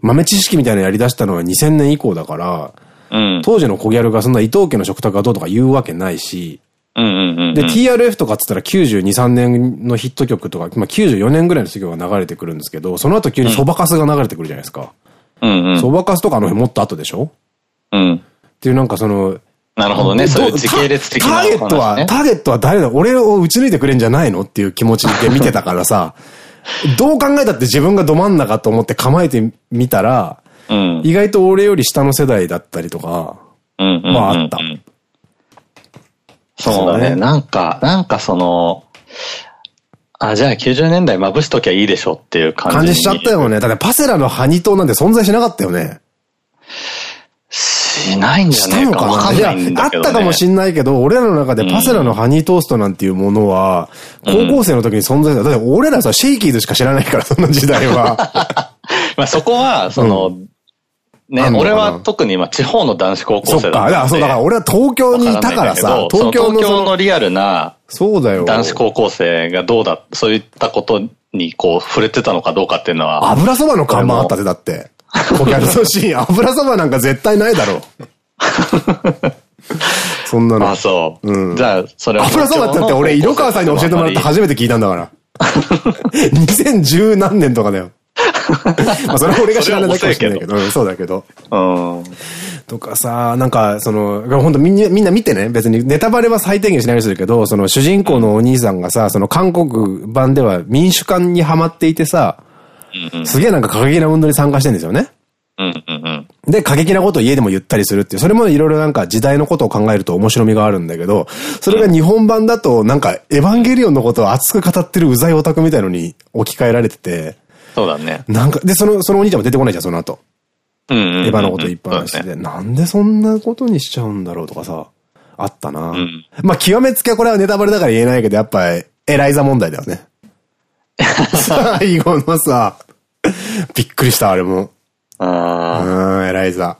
豆知識みたいなのやり出したのは2000年以降だから、うん、当時の小ギャルがそんな伊藤家の食卓がどうとか言うわけないし、で、TRF とかっつったら92、3年のヒット曲とか、まあ94年ぐらいの曲が流れてくるんですけど、その後急にそばかすが流れてくるじゃないですか。そばかすとかの辺もっと後でしょ？うん。っていうなんかその、なるほどね。そういう時系列的な、ね、ターゲットは、ターゲットは誰だ？俺を打ち抜いてくれんじゃないの？っていう気持ちで見てたからさ、どう考えたって自分がど真ん中と思って構えてみたら、うん、意外と俺より下の世代だったりとか、まああった。そうだね。なんか、なんかその、あ、じゃあ90年代まぶしときゃいいでしょっていう感じ。感じしちゃったよね。だってパセラのハニトーなんて存在しなかったよね。しないんじゃないかわかんないんだけど、ね、あったかもしんないけど、俺らの中でパセラのハニートーストなんていうものは、高校生の時に存在した。だって俺らさ、シェイキーズしか知らないから、その時代は。まあそこは、その、うんね、俺は特に今地方の男子高校生だったそう、だから俺は東京にいたからさ、東京の。東京のリアルな、そうだよ。男子高校生がどうだ、そういったことにこう触れてたのかどうかっていうのは。油そばの看板あったぜ、だって。お客のシーン、油そばなんか絶対ないだろう。そんなの。あ、そう。うん。じゃあ、それは。油そばって俺、色川さんに教えてもらって初めて聞いたんだから。2010何年とかだよ。まあそれは俺が知らないだけかもしれないけど、そうだけど。うん。とかさ、なんか、その、本当みんな、みんな見てね、別にネタバレは最低限しないようにするけど、その主人公のお兄さんがさ、その韓国版では民主化にハマっていてさ、すげえなんか過激な運動に参加してんですよね。で、過激なことを家でも言ったりするっていう、それもいろいろなんか時代のことを考えると面白みがあるんだけど、それが日本版だとなんかエヴァンゲリオンのことを熱く語ってるうざいオタクみたいのに置き換えられてて、そうだね。なんか、で、その、そのお兄ちゃんも出てこないじゃん、その後。エヴァのこといっぱい話して、ね、なんでそんなことにしちゃうんだろうとかさ、あったな。うん、まあ、極めつけはこれはネタバレだから言えないけど、やっぱり、エライザ問題だよね。最後のさ、びっくりした、あれも。ああ。うん、エライザ。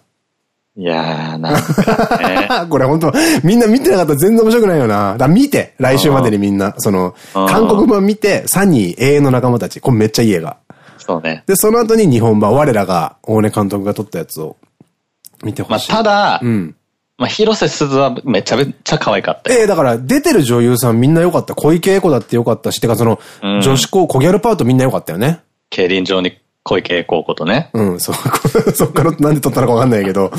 いやー、なんか、ね、これ本当みんな見てなかったら全然面白くないよな。だ見て、来週までにみんな。その、韓国版見て、サニー永遠の仲間たち。これめっちゃいい映画。そうね。で、その後に日本版、我らが、大根監督が撮ったやつを見てほしい。まあ、ただ、うん。まあ、広瀬すずはめちゃめちゃ可愛かったええー、だから出てる女優さんみんな良かった。小池栄子だって良かったし、てかその、うん、女子高、小ギャルパートみんな良かったよね。競輪場に小池栄子ことね。うん、そう。そっからなんで撮ったのかわかんないけど。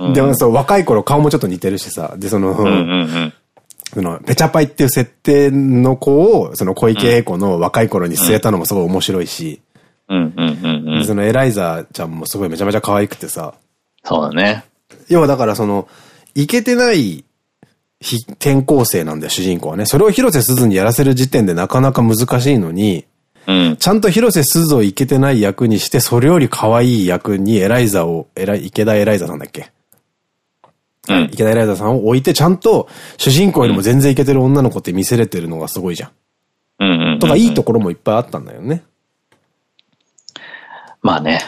うん、でもそう、若い頃顔もちょっと似てるしさ。で、その、その、ペチャパイっていう設定の子を、その小池栄子の若い頃に据えたのもすごい面白いし。そのエライザちゃんもすごいめちゃめちゃ可愛くてさ。そうだね。要はだからその、いけてない転校生なんだよ、主人公はね。それを広瀬すずにやらせる時点でなかなか難しいのに、うん、ちゃんと広瀬すずをいけてない役にして、それより可愛い役にエライザを、エラ池田エライザさんだっけ？うん。池田エライザさんを置いて、ちゃんと主人公よりも全然いけてる女の子って見せれてるのがすごいじゃん。うんうん。とかいいところもいっぱいあったんだよね。まあね。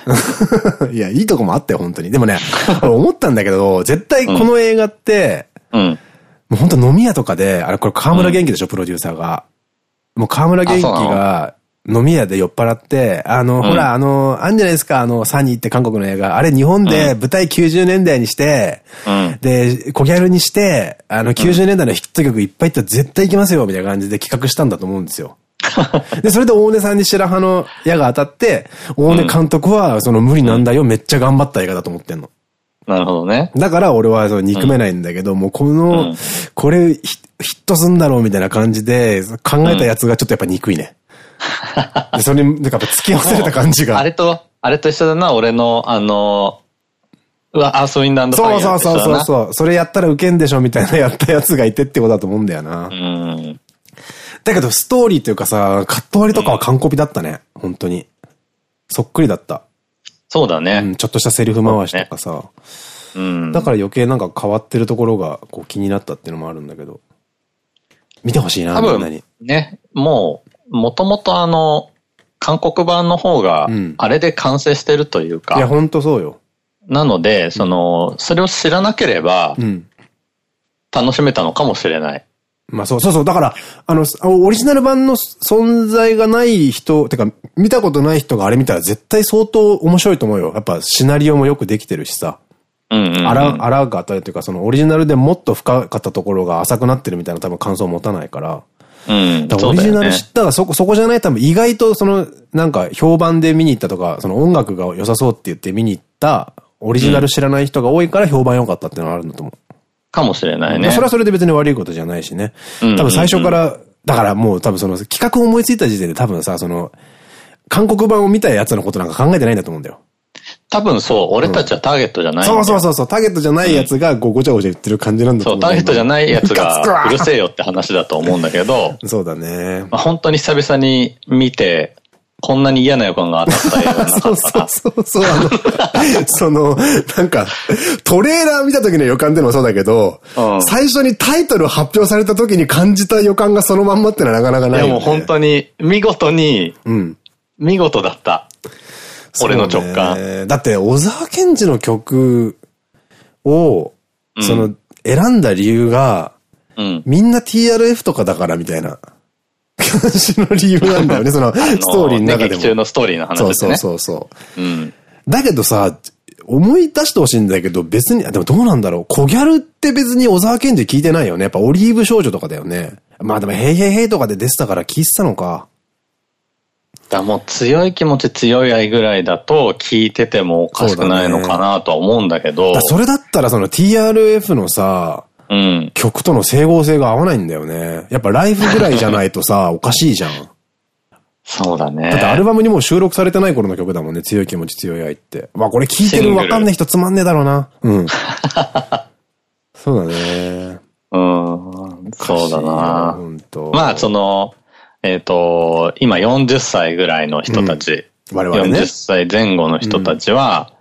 いや、いいとこもあったよ、本当に。でもね、思ったんだけど、絶対この映画って、うん。もう本当飲み屋とかで、あれこれ河村元気でしょ、うん、プロデューサーが。もう河村元気が、飲み屋で酔っ払って、あの、うん、ほら、あの、あんじゃないですか、あの、サニーって韓国の映画。あれ日本で舞台90年代にして、うん、で、コギャルにして、あの、90年代のヒット曲いっぱいいったら絶対行きますよ、みたいな感じで企画したんだと思うんですよ。で、それで大根さんに白羽の矢が当たって、大根監督は、その無理なんだよ、めっちゃ頑張った映画だと思ってんの。なるほどね。だから俺はそう憎めないんだけど、もうこの、これヒットすんだろうみたいな感じで考えたやつがちょっとやっぱ憎いね。で、それに、なんか付き合わせれた感じが。あれと、あれと一緒だな、俺の、あの、うわ、アースウィンダンドそうそうそうそうそう。それやったらウケんでしょみたいなやったやつがいてってことだと思うんだよな。うん。だけど、ストーリーっていうかさ、カット割りとかは完コピだったね。うん、本当に。そっくりだった。そうだね、うん。ちょっとしたセリフ回しとかさ。うん。だから余計なんか変わってるところがこう気になったっていうのもあるんだけど。見てほしいな、みんなに。ね、もう、もともとあの、韓国版の方が、あれで完成してるというか。うん、いや、ほんとそうよ。なので、その、それを知らなければ、楽しめたのかもしれない。まあそうそうそう。だから、あの、オリジナル版の存在がない人、てか、見たことない人があれ見たら絶対相当面白いと思うよ。やっぱシナリオもよくできてるしさ。あら、あらが当たるというか、そのオリジナルでもっと深かったところが浅くなってるみたいな多分感想を持たないから。うん。オリジナル知ったらそこ、そこじゃない多分意外とその、なんか評判で見に行ったとか、その音楽が良さそうって言って見に行った、オリジナル知らない人が多いから評判良かったっていうのがあるんだと思う。かもしれないね。それはそれで別に悪いことじゃないしね。多分最初から、だからもう多分その企画を思いついた時点で多分さ、その、韓国版を見たやつのことなんか考えてないんだと思うんだよ。多分そう、俺たちはターゲットじゃない、うん、そうそうそう、ターゲットじゃないやつがごちゃごちゃ言ってる感じなんだと思う。そう、ターゲットじゃないやつがうるせえよって話だと思うんだけど。そうだね。まあ、本当に久々に見て、こんなに嫌な予感が当たった映画なかったそうそうそう、あの、その、なんか、トレーラー見た時の予感でもそうだけど、うん、最初にタイトル発表された時に感じた予感がそのまんまってのはなかなかない、ね。いやもう本当に、見事に、うん、見事だった。俺の直感。だって、小沢健二の曲を、その、選んだ理由が、うん、みんな TRF とかだからみたいな。感じの理由なんだよね、その、ストーリーの中でも。劇中のストーリーの話ですね。そうそうそう。うん。だけどさ、思い出してほしいんだけど、別に、でもどうなんだろう。小ギャルって別に小沢健二聞いてないよね。やっぱオリーブ少女とかだよね。まあでも、へいへいへいとかで出てたから聞いてたのか。だもう強い気持ち強い愛ぐらいだと聞いててもおかしくないのかなとは思うんだけど。そ、ね,、れだったらその TRF のさ、うん。曲との整合性が合わないんだよね。やっぱライブぐらいじゃないとさ、おかしいじゃん。そうだね。だってアルバムにもう収録されてない頃の曲だもんね。強い気持ち強い愛って。まあこれ聞いてるわかんない人つまんねえだろうな。うん。そうだね。うん。そうだな。本当。まあその、えっ、ー、と、今40歳ぐらいの人たち。うん、我々ね。40歳前後の人たちは、うん、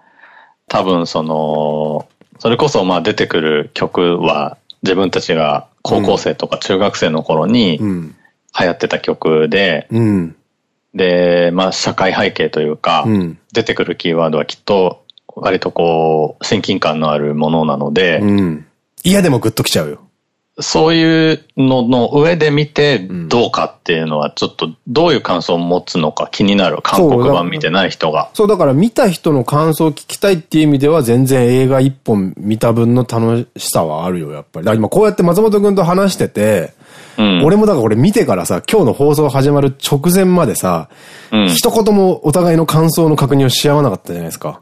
多分その、それこそまあ出てくる曲は自分たちが高校生とか中学生の頃に流行ってた曲で、うん、で、まあ社会背景というか、うん、出てくるキーワードはきっと割とこう親近感のあるものなので、うん、嫌でもグッときちゃうよ。そういうのの上で見てどうかっていうのはちょっとどういう感想を持つのか気になる。韓国版見てない人が。そう、だから見た人の感想を聞きたいっていう意味では全然映画一本見た分の楽しさはあるよ、やっぱり。だから今こうやって松本くんと話してて、うん、俺もだからこれ見てからさ、今日の放送始まる直前までさ、うん、一言もお互いの感想の確認をし合わなかったじゃないですか。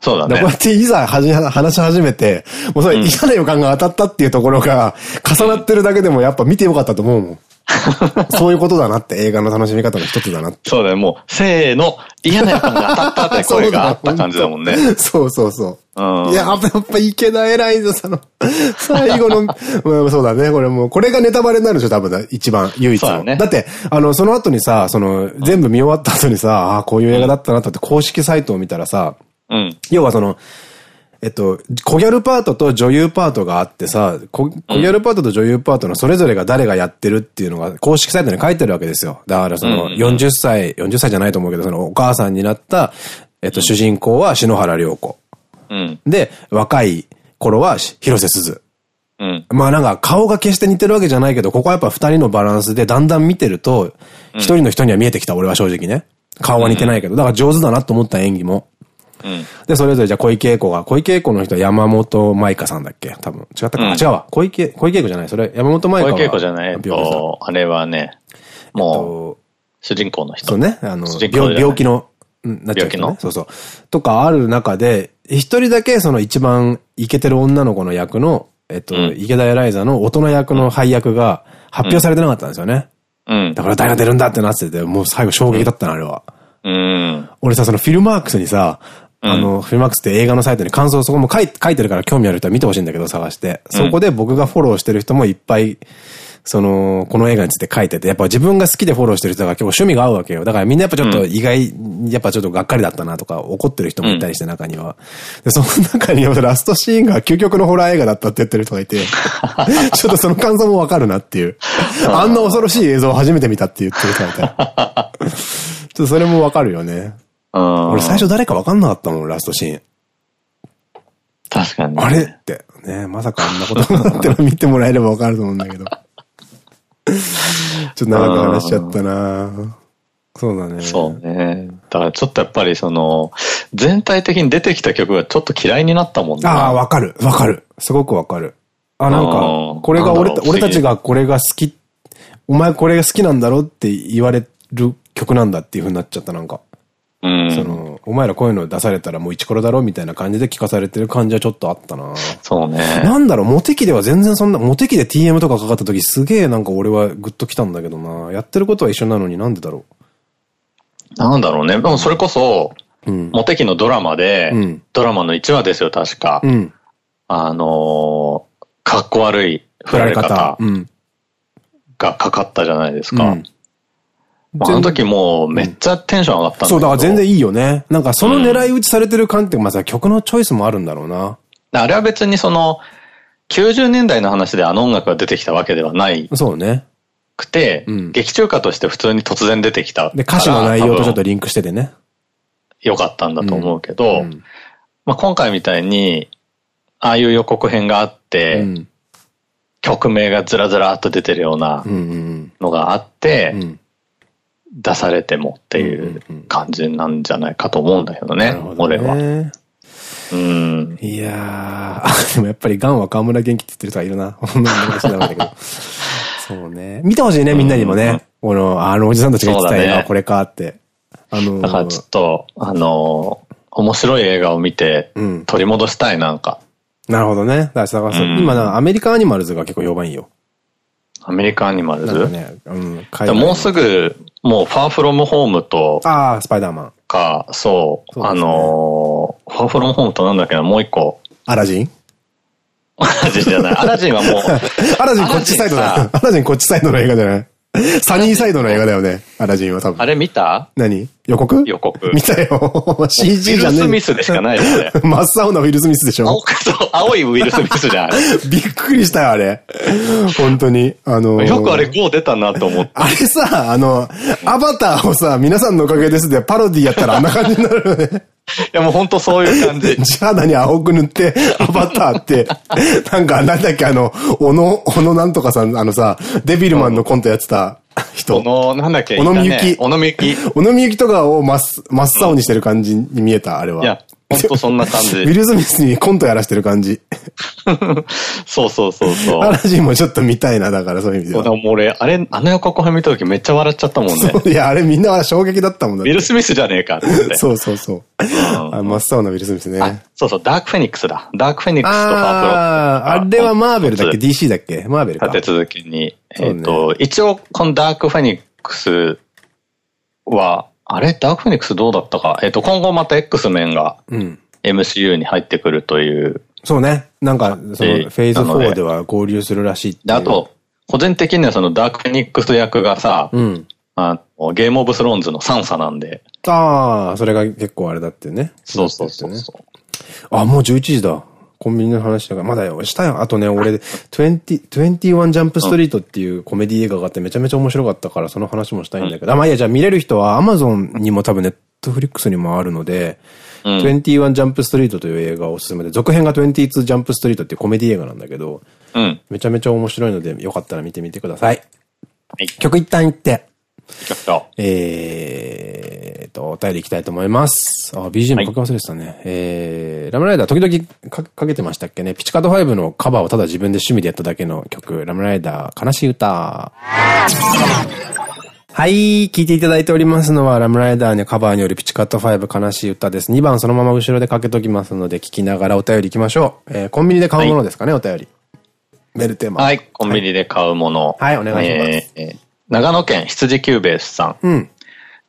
そうだね。こうやっていざ話し始めて、もうそれ嫌な予感が当たったっていうところが重なってるだけでもやっぱ見てよかったと思うもん。そういうことだなって映画の楽しみ方の一つだなって。そうだよ、もう、せーの、嫌な予感が当たったって 声があった感じだもんね。そうそうそう。うん、いや、やっぱ池田偉いぞ、その、最後の、うん、そうだね、これもう、これがネタバレになるでしょ、多分、一番、唯一の。ね、だって、あの、その後にさ、その、全部見終わった後にさ、ああ、こういう映画だったなって公式サイトを見たらさ、うん、要はその、えっと、小ギャルパートと女優パートがあってさ、小ギャルパートと女優パートのそれぞれが誰がやってるっていうのが公式サイトに書いてるわけですよ。だからその40歳、40歳じゃないと思うけど、そのお母さんになった、えっと、主人公は篠原涼子。うん、で、若い頃は広瀬すず。うん、まあなんか顔が決して似てるわけじゃないけど、ここはやっぱ二人のバランスでだんだん見てると、一人の人には見えてきた、俺は正直ね。顔は似てないけど、だから上手だなと思った演技も。で、それぞれじゃあ小池栄子が、小池栄子の人は山本舞香さんだっけ？多分。違ったか、うん、違うわ。小池、小池栄子じゃない。それ、山本舞香小池栄子じゃない。えっと、あれはね、もう、主人公の人。そうね。あの、病病気の、なっちゃう、ね、病気の？そうそう。とかある中で、一人だけその一番イケてる女の子の役の、えっと、うん、池田エライザの大人役の配役が発表されてなかったんですよね。うん。だから誰が出るんだってなってて、もう最後衝撃だったな、あれは。うん。俺さ、そのフィルマークスにさ、あの、フィルマックスって映画のサイトに感想そこも書い書いてるから興味ある人は見てほしいんだけど探して。そこで僕がフォローしてる人もいっぱい、その、この映画について書いてて、やっぱ自分が好きでフォローしてる人が結構趣味が合うわけよ。だからみんなやっぱちょっと意外、やっぱちょっとがっかりだったなとか怒ってる人もいたりして中には。で、その中にラストシーンが究極のホラー映画だったって言ってる人がいて、ちょっとその感想もわかるなっていう。あんな恐ろしい映像を初めて見たって言ってる人がいた。ちょっとそれもわかるよね。俺最初誰か分かんなかったもん、ラストシーン。確かに、ね。あれって。ねまさかあんなことになっての見てもらえれば分かると思うんだけど。ちょっと長く話しちゃったなそうだね。そうね。だからちょっとやっぱりその、全体的に出てきた曲がちょっと嫌いになったもんね。ああ、わかる。わかる。すごくわかる。あ、なんか、これが俺俺たちがこれが好き、お前これが好きなんだろって言われる曲なんだっていう風になっちゃった、なんか。うん、その、お前らこういうの出されたらもうイチコロだろみたいな感じで聞かされてる感じはちょっとあったなそうね。なんだろう、モテ期では全然そんな、モテ期で TM とかかかった時すげえなんか俺はグッときたんだけどなやってることは一緒なのになんでだろう。なんだろうね。でもそれこそ、うん、モテ期のドラマで、うん、ドラマの1話ですよ、確か。うん、あのー、かっこ悪い振られ方がかかったじゃないですか。うんあの時もうめっちゃテンション上がったんだそう、だから全然いいよね。なんかその狙い撃ちされてる感って、まず曲のチョイスもあるんだろうな。あれは別にその、90年代の話であの音楽が出てきたわけではない。そうね。くて、うん、劇中歌として普通に突然出てきた。で、歌詞の内容とちょっとリンクしててね。よかったんだと思うけど、うん、まあ今回みたいに、ああいう予告編があって、うん、曲名がずらずらっと出てるようなのがあって、出されてもっていう感じなんじゃないかと思うんだけどね、どね俺は。うん。いやー、でもやっぱりガンは河村元気って言ってる人がいるな。そうね。見てほしいね、みんなにもね。この、あのおじさんたちが言ってた映画、これかって。あのだからちょっと、あの面白い映画を見て、取り戻したい、なんか。なるほどね。だから、今、アメリカアニマルズが結構評判いいよ。アメリカアニマルズ？ね、うん、もうすぐ、もうファーフロムホームと、ああ、スパイダーマン。か、そう、うね、あのー、ファーフロムホームとなんだっけな、もう一個。アラジン？アラジンじゃない。アラジンはもう。アラジンこっちサイドだ。アラジンこっちサイドの映画じゃない？サニーサイドの映画だよね。アラジンは多分。あれ見た？何？予告？予告。見たよ。CG じゃねえ。ウィル・スミスでしかないよ、ね。真っ青なウィル・スミスでしょ？青いウィル・スミスじゃん。びっくりしたよ、あれ。本当に。あのー、よくあれ5出たなと思って。あれさ、あの、アバターをさ、皆さんのおかげですでパロディやったらあんな感じになるよね。いやもう本当そういう感じ。じゃあ何青く塗って、アバターって、なんかなんだっけあの、小野、小野なんとかさん、あのさ、デビルマンのコントやってた、人。この、なんだっけ小野みゆき。小野みゆき。小野みゆきとかを真っ、真っ青にしてる感じに見えた、あれは。いや、ほんとそんな感じ。ウィル・スミスにコントやらしてる感じ。そうそうそうそう。アラジンもちょっと見たいな、だからそういう意味では。そう、もう俺、あれ、あの予告編見た時めっちゃ笑っちゃったもんね。いや、あれみんな衝撃だったもんだウィル・スミスじゃねえかって。そうそうそう。あ真っ青なウィル・スミスね。そうそう、ダークフェニックスだ。ダークフェニックスとパープロああれはマーベルだっけ ?DC だっけ？マーベルか。立て続けに。えっと、一応、このダークフェニックスは、あれ？ダークフェニックスどうだったか？えっと、今後また X メンが MCU に入ってくるという。そうね。なんか、その、フェーズ4では合流するらしいってあと、個人的にはそのダークフェニックス役がさ、うん、あゲームオブスローンズのサンサなんで。ああ、それが結構あれだってね。そうそうそうそう。あ、もう11時だ。コンビニの話だから、まだよ、したよ。あとね、俺、20、21ジャンプストリートっていうコメディ映画があってめちゃめちゃ面白かったから、その話もしたいんだけど、うん、あ、まあいいや、じゃあ見れる人はアマゾンにも多分ネットフリックスにもあるので、うん、21ジャンプストリートという映画をおすすめで、続編が22ジャンプストリートっていうコメディ映画なんだけど、うん、めちゃめちゃ面白いので、よかったら見てみてください。はい、曲一旦言って、えーと、お便りいきたいと思います。あ、BGM かけ忘れてたね。はい、えー、ラムライダー時々かかけてましたっけね？ピチカード5のカバーをただ自分で趣味でやっただけの曲、ラムライダー悲しい歌。はい、聴いていただいておりますのは、 RAM RIDER のカバーによるピチカート・ファイヴ悲しい歌です。2番そのまま後ろでかけときますので、聴きながらお便り行きましょう。えー、コンビニで買うものですかね、はい、お便り。メールテーマ。はい、コンビニで買うもの。はい、お願いします。えー長野県羊キューベースさん。うん、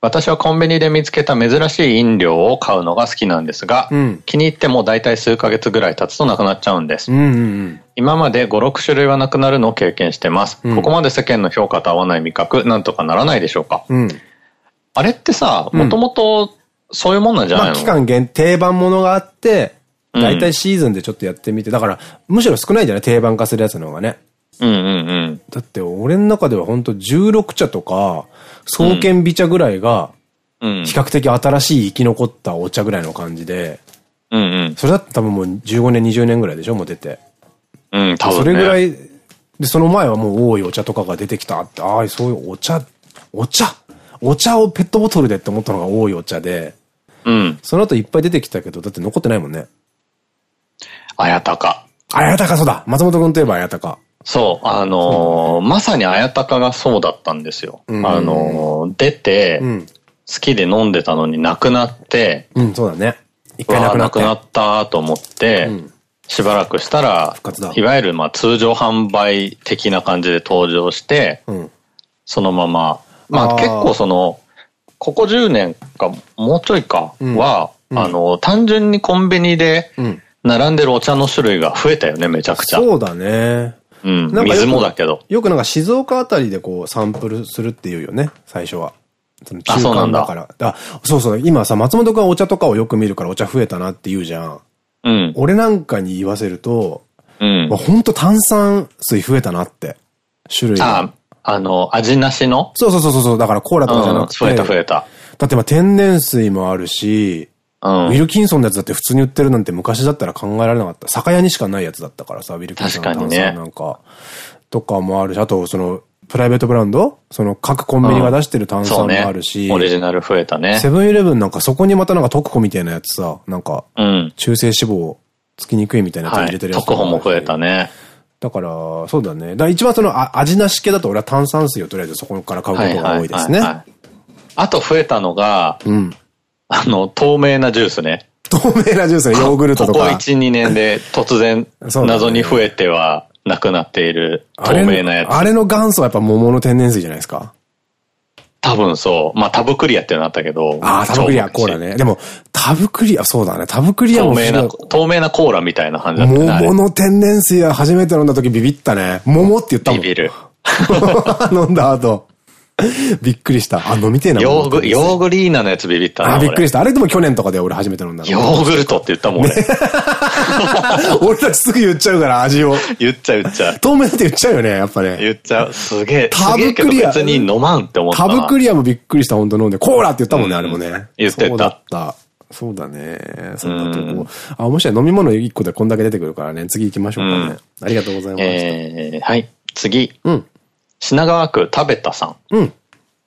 私はコンビニで見つけた珍しい飲料を買うのが好きなんですが、うん、気に入っても大体数ヶ月ぐらい経つとなくなっちゃうんです。今まで5、6種類はなくなるのを経験してます。うん、ここまで世間の評価と合わない味覚、なんとかならないでしょうか？あれってさ、もともとそういうもんなんじゃないの、まあ、期間限定版ものがあって、大体シーズンでちょっとやってみて、だから、むしろ少ないじゃない定番化するやつの方がね。うんうんうん。だって俺の中では本当16茶とか、創建美茶ぐらいが、比較的新しい生き残ったお茶ぐらいの感じで、うんうん。それだって多分もう15年、20年ぐらいでしょもう出て。うん、多分、ね、それぐらい、で、その前はもう多いお茶とかが出てきたって、ああ、そういうお茶、お茶？お茶をペットボトルでって思ったのが多いお茶で、うん。その後いっぱい出てきたけど、だって残ってないもんね。あやたか。あやたか、そうだ。松本くんといえばあやたか。そう、あのー、まさに綾鷹がそうだったんですよ。うん、あのー、出て、好きで飲んでたのになくなって、うん、そうだね。一回なくななくなったと思って、うん、しばらくしたら、いわゆるまあ通常販売的な感じで登場して、うん、そのまま、まあ結構その、ここ10年か、もうちょいかは、あの、単純にコンビニで並んでるお茶の種類が増えたよね、めちゃくちゃ。そうだね。うん。なんか水もだけど。よくなんか静岡あたりでこうサンプルするっていうよね、最初は。その中間だから。だそうそう、今さ、松本くんはお茶とかをよく見るからお茶増えたなって言うじゃん。うん。俺なんかに言わせると、うん。ほんと炭酸水増えたなって。種類が。あ、あの、味なしの？そうそうそうそう、だからコーラとかじゃなくて。増えた増えた。だってまあ天然水もあるし、うん、ウィルキンソンのやつだって普通に売ってるなんて昔だったら考えられなかった。酒屋にしかないやつだったからさ、ウィルキンソンの炭酸なんか。かとかもあるし、あとその、プライベートブランド？その各コンビニが出してる炭酸もあるし。うんね、オリジナル増えたね。セブンイレブンなんかそこにまたなんか特保みたいなやつさ、なんか、中性脂肪つきにくいみたいなやつ入れてるやつ、はい、特保も増えたね。だから、そうだね。だ一番その味なし系だと俺は炭酸水をとりあえずそこから買うことが多いですね。あと増えたのが、うん、あの、透明なジュースね。透明なジュースヨーグルトとか。ここ1、2年で突然、謎に増えてはなくなっている透明なやつ。あれの元祖はやっぱ桃の天然水じゃないですか。多分そう。まあ、タブクリアっていうのあったけど。ああ、タブクリア、コーラね。でも、タブクリア、そうだね。タブクリアも透明な、透明なコーラみたいな感じだったね。桃の天然水は初めて飲んだ時ビビったね。桃って言ったもん。ビビる。飲んだ後。びっくりした。あ、飲みてえな。ヨーグ、ヨーグリーナのやつビビったあ、びっくりした。あれでも去年とかで俺初めて飲んだヨーグルトって言ったもんね。俺たちすぐ言っちゃうから味を。言っちゃう言っちゃう。透明だって言っちゃうよね、やっぱね。言っちゃう。すげえ。タブクリア。別に飲まんって思った。タブクリアもびっくりした、本当飲んで。コーラって言ったもんね、あれもね。言ってた。そうだった。そうだね。そんなとこ。あ、もし飲み物1個でこんだけ出てくるからね、次行きましょうかね。ありがとうございます。えはい。次。うん。品川区食べたさん。うん。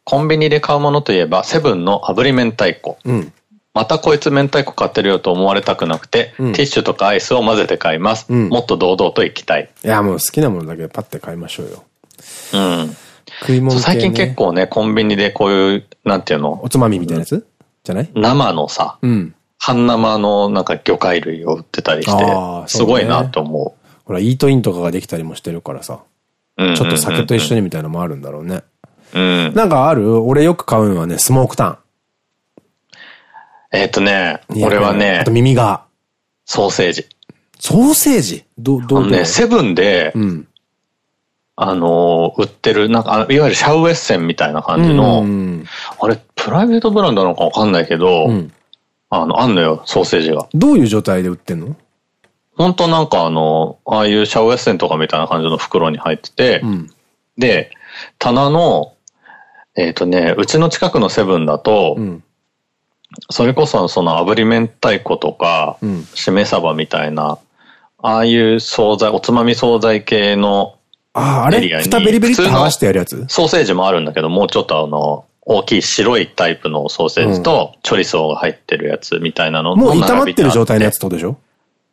コンビニで買うものといえば、セブンの炙り明太子。うん。またこいつ明太子買ってるよと思われたくなくて、うん、ティッシュとかアイスを混ぜて買います。うん、もっと堂々と行きたい。いや、もう好きなものだけパッて買いましょうよ。うん。食い物、ね、最近結構ね、コンビニでこういう、なんていうの？おつまみみたいなやつ？じゃない？生のさ、うん。半生のなんか魚介類を売ってたりして、すごいなと思う。ほら、イートインとかができたりもしてるからさ。ちょっと酒と一緒にみたいなのもあるんだろうね。うん。なんかある？俺よく買うのはね、スモークタン。えっとね、俺はね、あと耳が。ソーセージ。ソーセージ？ど、どうね、セブンで、うん、あの、売ってる、なんか、いわゆるシャウエッセンみたいな感じの、あれ、プライベートブランドなのかわかんないけど、うん、あの、あんのよ、ソーセージが。どういう状態で売ってんの？本当なんかあの、ああいうシャウエッセンとかみたいな感じの袋に入ってて、うん、で、棚の、えっ、ー、とね、うちの近くのセブンだと、うん、それこそその炙り明太子とか、うん、しめ鯖みたいな、ああいう惣菜、おつまみ惣菜系のああ、あれ？蓋ベリベリって剥がしてやるやつ？ソーセージもあるんだけど、もうちょっとあの、大きい白いタイプのソーセージと、チョリソーが入ってるやつみたいなのもう炒まってる状態のやつとでしょ？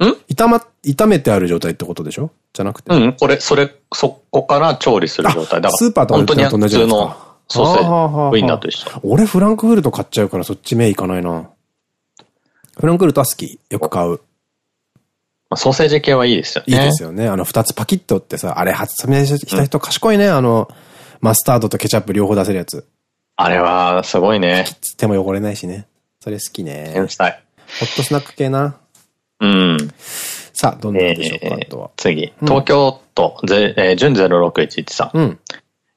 ん？炒ま、炒めてある状態ってことでしょ？じゃなくて。うん、これ、それ、そこから調理する状態。だから、スーパーとか本当に普通のソーセージ、ウインナーと一緒。俺フランクフルト買っちゃうからそっち目いかないな。フランクフルトは好き。よく買う。ソーセージ系はいいですよね。いいですよね。あの、二つパキッとってさ、あれ発明した人賢いね。あの、マスタードとケチャップ両方出せるやつ。あれは、すごいね。手も汚れないしね。それ好きね。天才。ホットスナック系な。うん。さあ、どんなでしょうか、あとは。次。東京都、ぜ、えー、純0611さん。うん。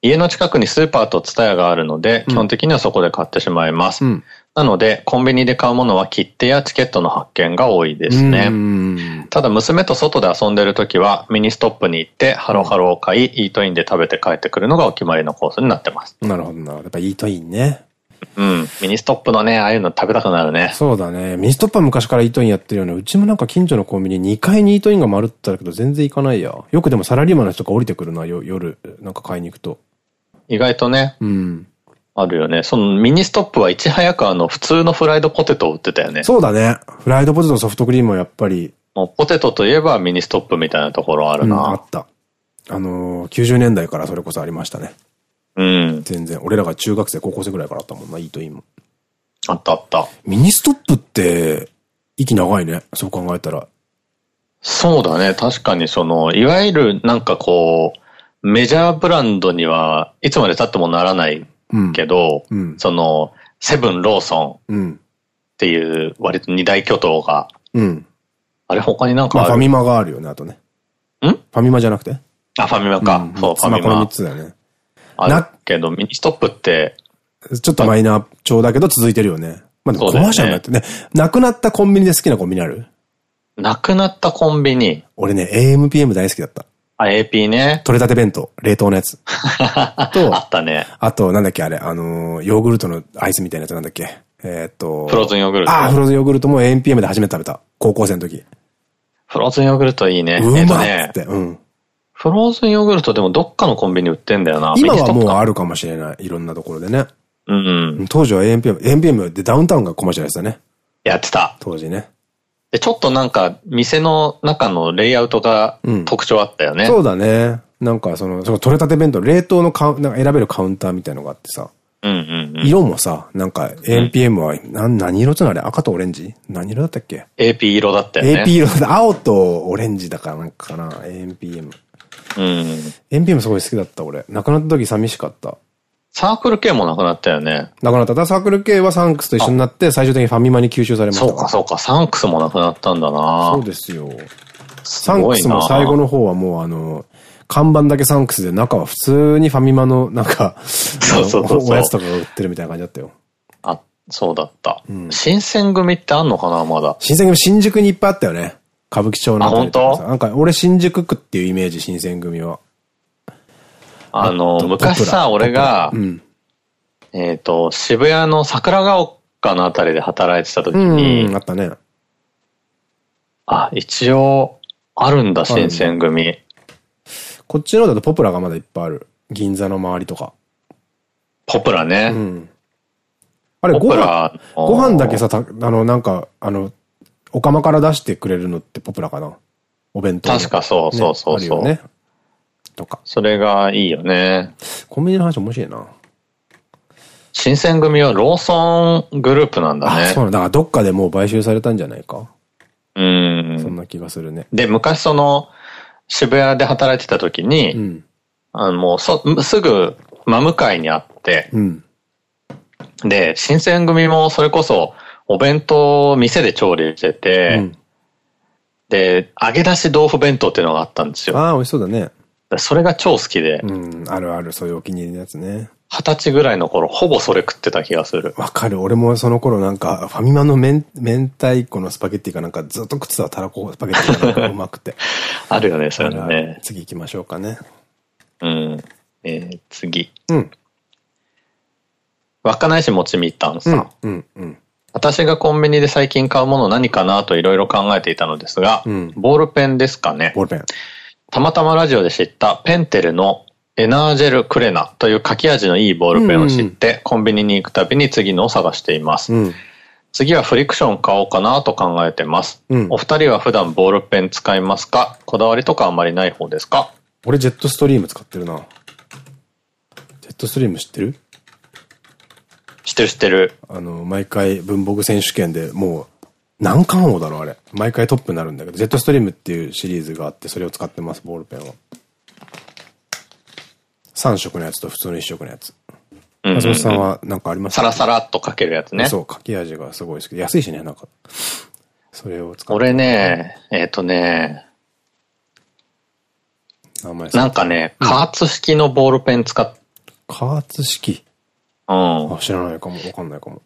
家の近くにスーパーとツタヤがあるので、基本的にはそこで買ってしまいます。うん、なので、コンビニで買うものは切手やチケットの発券が多いですね。ただ、娘と外で遊んでる時は、ミニストップに行って、ハロハロを買い、イートインで食べて帰ってくるのがお決まりのコースになってます。なるほどな。やっぱイートインね。うん。ミニストップのね、ああいうの食べたくなるね。そうだね。ミニストップは昔からイートインやってるよね。うちもなんか近所のコンビニ2階にイートインが丸ってたけど全然行かないや。よくでもサラリーマンの人が降りてくるな、夜、なんか買いに行くと。意外とね。うん。あるよね。そのミニストップはいち早くあの普通のフライドポテトを売ってたよね。そうだね。フライドポテトソフトクリームはやっぱり。もうポテトといえばミニストップみたいなところあるな。うん、あった。あのー、90年代からそれこそありましたね。うん。全然。俺らが中学生、高校生ぐらいからあったもんな、イートインも。あったあった。ミニストップって、息長いね。そう考えたら。そうだね。確かにその、いわゆるなんかこう、メジャーブランドにはいつまで経ってもならないけど、うん、その、セブン、ローソンっていう割と二大巨頭が、うん、あれ他になんかある、ファミマがあるよね、あとね。ん？ファミマじゃなくて？あ、ファミマか。うん、そう、ファミマ。この3つだよね。あるけど、ミニストップって、ちょっとマイナー調だけど続いてるよね。まあでもコマーシャルになってね。なくなったコンビニで好きなコンビニある？なくなったコンビニ俺ね、AMPM 大好きだった。あ、AP ね。取れたて弁当。冷凍のやつ。と、あったね。あと、なんだっけあれ、あのー、ヨーグルトのアイスみたいなやつなんだっけ？えっと。フローズンヨーグルト。あ、フローズンヨーグルトも AMPM で初めて食べた。高校生の時。フローズンヨーグルトいいね。うまいって。うん。フローズンヨーグルトでもどっかのコンビニ売ってんだよな。今はもうあるかもしれない。いろんなところでね。うん。当時は AMPM、AMPM でダウンタウンがコマーシャルでしたね。やってた。当時ね。で、ちょっとなんか、店の中のレイアウトが特徴あったよね。うん、そうだね。なんかその、その取れたて弁当、冷凍のカウなんか選べるカウンターみたいのがあってさ。色もさ、なんか ANPM は、な何色ってのあれ？赤とオレンジ？何色だったっけ ?AP 色だったよね。AP 色。青とオレンジだからなんかな ?ANPM。うん。ANPM すごい好きだった、俺。亡くなった時寂しかった。サークル系もなくなったよね。なくなった。サークル系はサンクスと一緒になって、最終的にファミマに吸収されました。そうか、そうか。サンクスもなくなったんだなそうですよ。サンクスも最後の方はもうあの、看板だけサンクスで中は普通にファミマのなんか、そうそうそうおやつとかが売ってるみたいな感じだったよ。あ、そうだった。うん、新選組ってあんのかなまだ。新選組新宿にいっぱいあったよね。歌舞伎町のあ本当？なんか俺新宿区っていうイメージ、新選組は。あの、昔さ、俺が、うん、えっと、渋谷の桜ヶ丘のあたりで働いてた時に、あったね。あ、一応、あるんだ、新選組。こっちのだとポプラがまだいっぱいある。銀座の周りとか。ポプラね。うん。あれ、ご飯、ご飯だけさ、あの、なんか、あの、お釜から出してくれるのってポプラかな？お弁当。確かそうそうそうそう。ね。とか。それがいいよね。コンビニの話面白いな。新選組はローソングループなんだね。そうなんだ。からどっかでもう買収されたんじゃないか？うん。そんな気がするね。で、昔その、渋谷で働いてた時に、うん、あの、もうそ、すぐ真向かいにあって、うん、で、新選組もそれこそ、お弁当を店で調理してて、うん、で、揚げ出し豆腐弁当っていうのがあったんですよ。ああ、美味しそうだね。それが超好きで。うん、あるある、そういうお気に入りのやつね。二十歳ぐらいの頃、ほぼそれ食ってた気がする。わかる。俺もその頃なんか、ファミマの明明太子のスパゲッティかなんかずっと食ってたたらこスパゲッティがうまくて。あるよね、それね。次行きましょうかね。うん。えー、次。うん。稚内市もちみったんさん。うん、うん、私がコンビニで最近買うもの何かなといろいろ考えていたのですが、うん、ボールペンですかね。ボールペン。たまたまラジオで知ったペンテルのエナージェルクレナという書き味のいいボールペンを知って、コンビニに行くたびに次のを探しています。うん、次はフリクション買おうかなと考えてます。うん、お二人は普段ボールペン使いますか？こだわりとかあんまりない方ですか？俺ジェットストリーム使ってるな。ジェットストリーム知ってる？知ってる知ってる。あの、毎回文房具選手権でもう何巻王だろうあれ。毎回トップになるんだけど、ジェットストリームっていうシリーズがあって、それを使ってます、ボールペンを。3色のやつと普通の1色のやつ。松本さんは何かありますか？サラサラっとかけるやつね。そう、書き味がすごいですけど、安いしね、なんか。それを使って。俺ね、えっ、ー、とね、なんかね、加圧式のボールペン使っ、加圧式うん。あ、知らないかも、わかんないかも。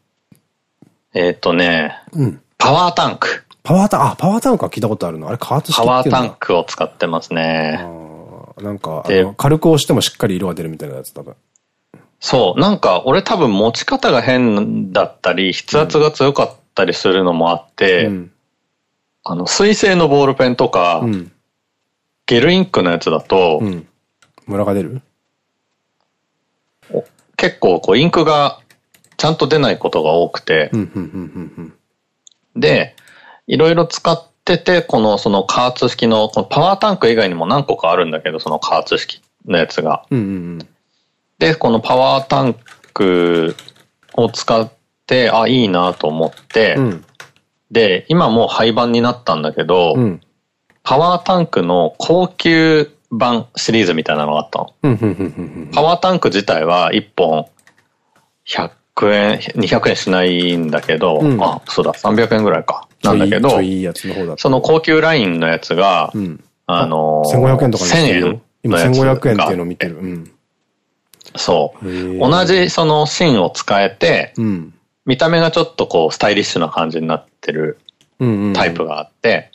えっとね、うん。パワータンク。パワータンク、あ、パワータンクは聞いたことあるのあれ加圧式パワータンクを使ってますね。なんか、軽く押してもしっかり色が出るみたいなやつ多分。そう。なんか、俺多分持ち方が変だったり、筆圧が強かったりするのもあって、うん、あの、水性のボールペンとか、うん、ゲルインクのやつだと、うん、ムラが出る？結構、こう、インクがちゃんと出ないことが多くて、で、いろいろ使ってて、この、その加圧式の、このパワータンク以外にも何個かあるんだけど、その加圧式のやつが。で、このパワータンクを使って、あ、いいなと思って、うん、で、今もう廃盤になったんだけど、うん、パワータンクの高級版シリーズみたいなのがあったの。パワータンク自体は1本100円、200円しないんだけど、うん、あ、そうだ、300円ぐらいか。なんだけど、その高級ラインのやつが、うん、あのー、1500円とか1000円今1500円っていうのを見てる。うん、そう。同じその芯を使えて、うん、見た目がちょっとこうスタイリッシュな感じになってるタイプがあって、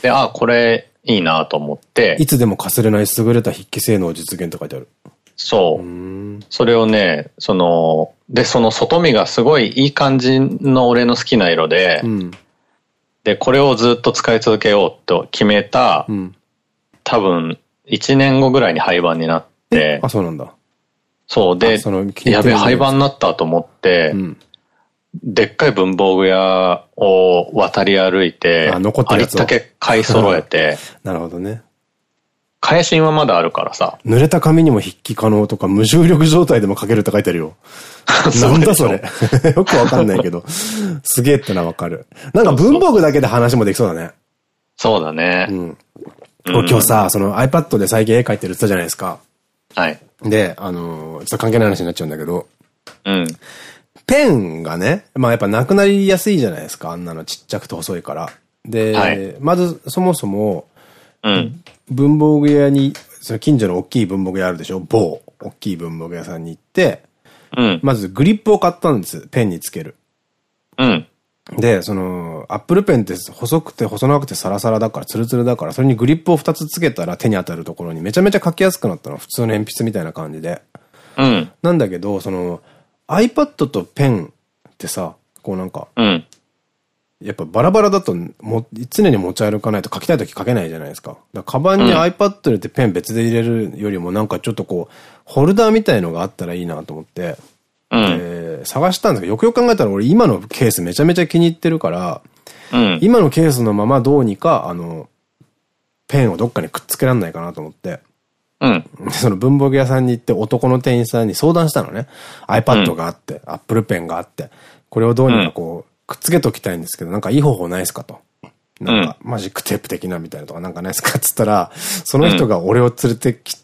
で、あ、これいいなと思って。いつでもかすれない優れた筆記性能実現って書いてある。そう。それをね、その、で、その外見がすごいいい感じの俺の好きな色で、うん、で、これをずっと使い続けようと決めた、うん、多分、1年後ぐらいに廃盤になって、あ、そうなんだ。そう。で、やべ、廃盤になったと思って、うん、でっかい文房具屋を渡り歩いて、あ、残ってるありったけ買い揃えて、なるほどね。返しはまだあるからさ。濡れた紙にも筆記可能とか、無重力状態でも書けるって書いてあるよ。なんだそれ。よくわかんないけど。すげえってのはわかる。なんか文房具だけで話もできそうだね。そうだね。うん。今日さ、その iPad で最近絵描いてるって言ったじゃないですか。はい。で、あのちょっと関係ない話になっちゃうんだけど。うん。ペンがね、まあやっぱなくなりやすいじゃないですか。あんなのちっちゃくて細いから。で、はい、まずそもそも、うん、文房具屋に、その近所の大きい文房具屋あるでしょ某、大きい文房具屋さんに行って、うん、まずグリップを買ったんです。ペンにつける。うん。で、その、アップルペンって細くて細長くてサラサラだから、ツルツルだから、それにグリップを2つつけたら手に当たるところにめちゃめちゃ書きやすくなったの。普通の鉛筆みたいな感じで。うん。なんだけど、その、iPad とペンってさ、こうなんか、うん。やっぱバラバラだとも常に持ち歩かないと書きたいとき書けないじゃないですか。だかカバンに iPad 入れてペン別で入れるよりもなんかちょっとこう、ホルダーみたいのがあったらいいなと思って、うん、で、探したんですけど、よくよく考えたら俺今のケースめちゃめちゃ気に入ってるから、うん、今のケースのままどうにか、あの、ペンをどっかにくっつけらんないかなと思って、うん。その文房具屋さんに行って男の店員さんに相談したのね。iPad があって、うん、Apple ペンがあって、これをどうにかこう、くっつけときたいんですけど、なんかいい方法ないですかと。なんか、マジックテープ的なみたいなとかなんかないですかっつったら、その人が俺を連れてき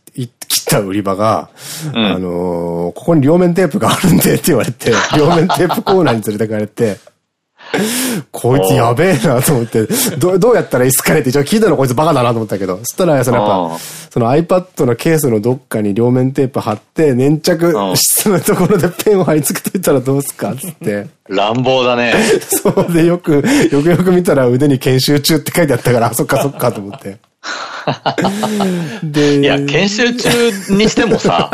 切った売り場が、うん、あのー、ここに両面テープがあるんでって言われて、両面テープコーナーに連れてかれて、こいつやべえなと思って、どどうやったらいいっすかねって一応聞いたのこいつバカだなと思ったけど、そしたら、そのやっぱ、その iPad のケースのどっかに両面テープ貼って、粘着質のところでペンを貼り付けといたらどうすかっつって。乱暴だね。そうで、よく、よくよく見たら腕に研修中って書いてあったから、あ、そっかそっかと思って。で、いや、研修中にしてもさ、